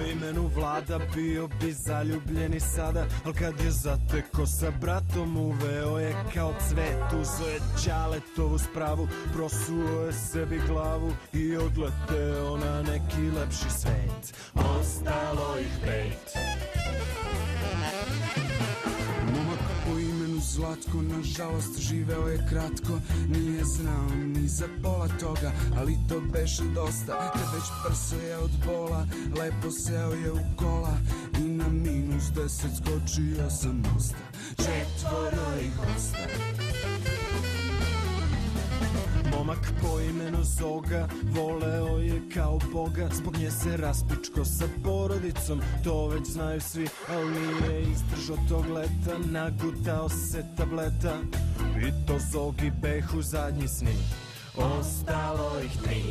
imenu Vlada bio bi zaljubljeni sada Al kad je zateko sa bratom uveo je kao cvet Uzo je Ćaletovu spravu, prosuo je sebi glavu I odleteo na neki lepši svet. Ostalo ih pet. Momak po imenu Zlatko, nažalost živeo je kratko. Nije znao ni za pola toga, ali to beše dosta. Kad već prso je od bola, lepo seo je u kola. I na minus deset skočio sa mosta. Četvoro ih osta Momak po imenu Zoga. Voleo je kao boga Zbog nje se raspičko sa porodicom. To već znaju svi, al nije izdržao tog leta. Nagutao se tableta. I to Zogi behu zadnji sni Ostalo ih tri.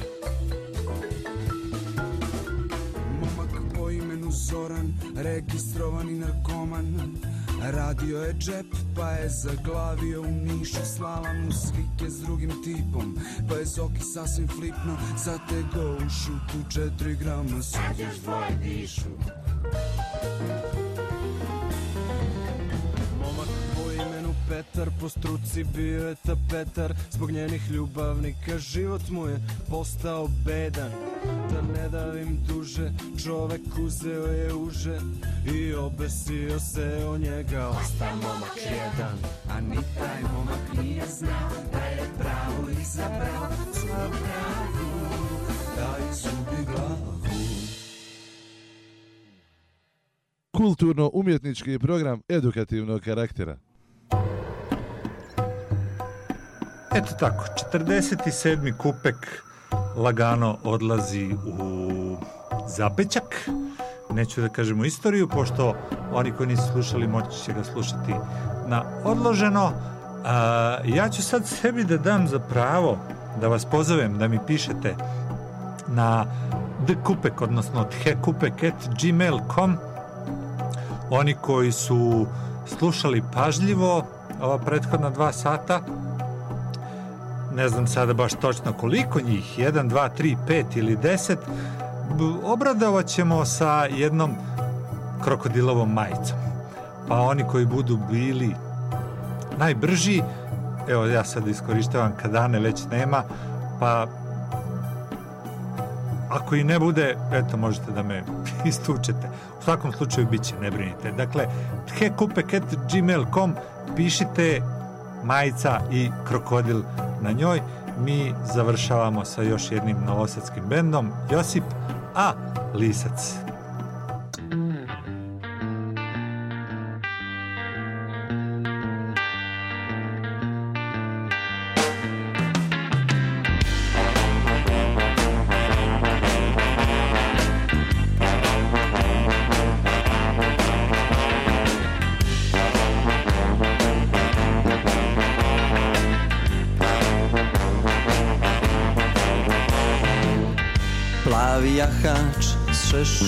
Momak po imenu Zoran, registrovani narkoman Radio je džep, pa je zaglavio u Nišu Slala mu slike s drugim tipom, pa je Zoki sasvim flipno Zatego u šutu četiri grama, sad još dvoje dišu Petar po struci bio je tapetar Zbog njenih ljubavnika život mu je postao bedan. Da ne davim duže, čovek uzeo je uže I obesio se o njega, osta momak jedan A ni taj momak nije znao da je pravo izabrao Curu pravu, da izgubi glavu. Kulturno-umjetnički program edukativnog karaktera. Eto tako, 47. kupek lagano odlazi u zapećak. Neću da kažemo istoriju, pošto oni koji nisu slušali moći će ga slušati na odloženo. A, ja ću sad sebi da dam za pravo da vas pozovem da mi pišete na dkupek, odnosno thekupek.gmail.com oni koji su slušali pažljivo ova prethodna dva sata ne znam sada baš točno koliko njih, 1, 2, 3, 5 ili 10, obradovat ćemo sa jednom krokodilovom majicom. Pa oni koji budu bili najbrži, evo ja sad iskorištavam kadane, već nema, pa ako i ne bude, eto možete da me istučete. U svakom slučaju bit će, ne brinite. Dakle, thekupek.gmail.com pišite majica i krokodil na njoj. Mi završavamo sa još jednim novosadskim bendom Josip, a Lisac.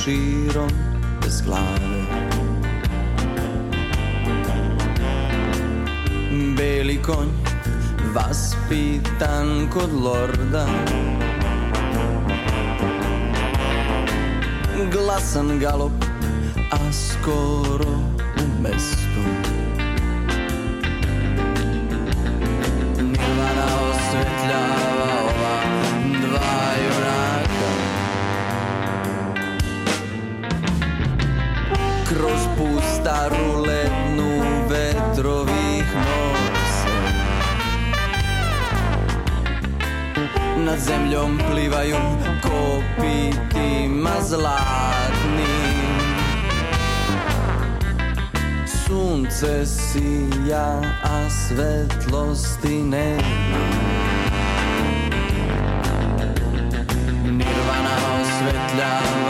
S šeširom bez glave. Beli konj vaspitan kod lorda. Glasan galop, a skoro u mestu zemljom plivaju kopitima zlatnim sunce sija, a svetlosti nema. Nirvana osvetljava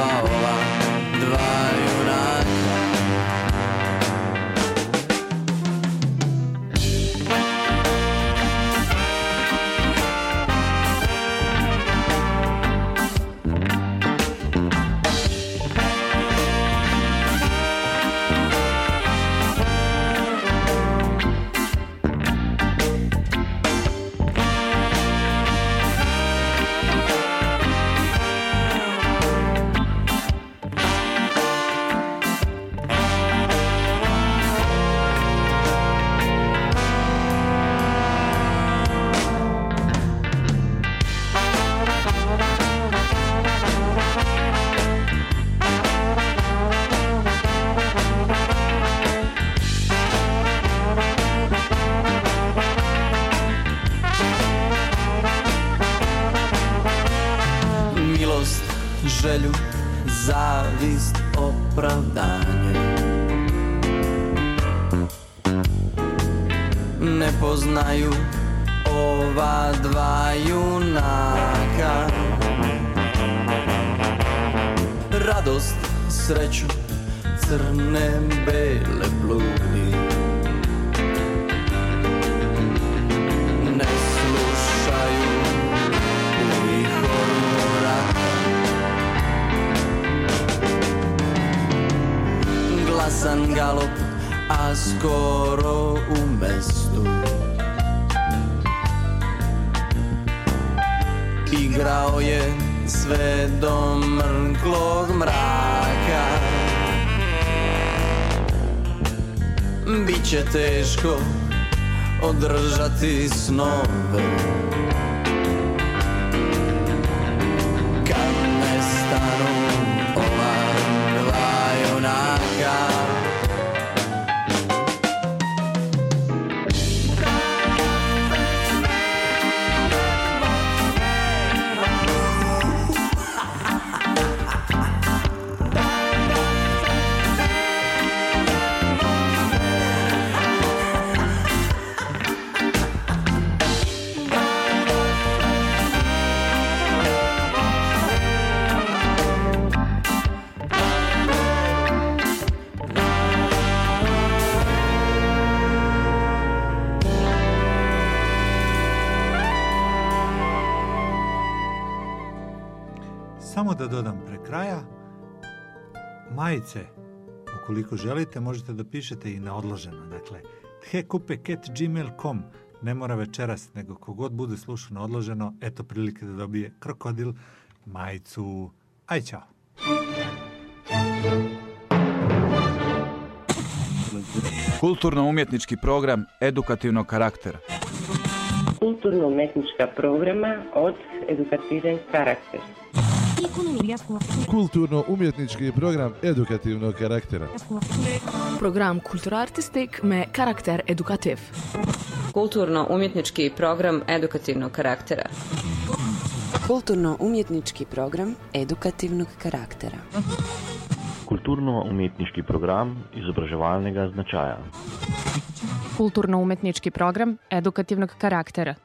ty novel. Majice, ukoliko želite, možete da pišete i na odloženo. Dakle, thekupeket.gmail.com ne mora večeras, nego kogod bude slušao na odloženo, eto prilike da dobije krokodil majicu. Aj, čao! Kulturno-umjetnički program edukativnog karaktera. kulturno-umetnička programa od edukativen karakter. Kulturno-umjetnički program edukativnog karaktera. Program kulturartistik me karakter edukativ. Kulturno-umjetnički program edukativnog karaktera. Kulturno-umjetnički program edukativnog karaktera. Kulturno-umetniški program izobraževalnega značaja. Kulturno-umetnički program edukativnog karaktera.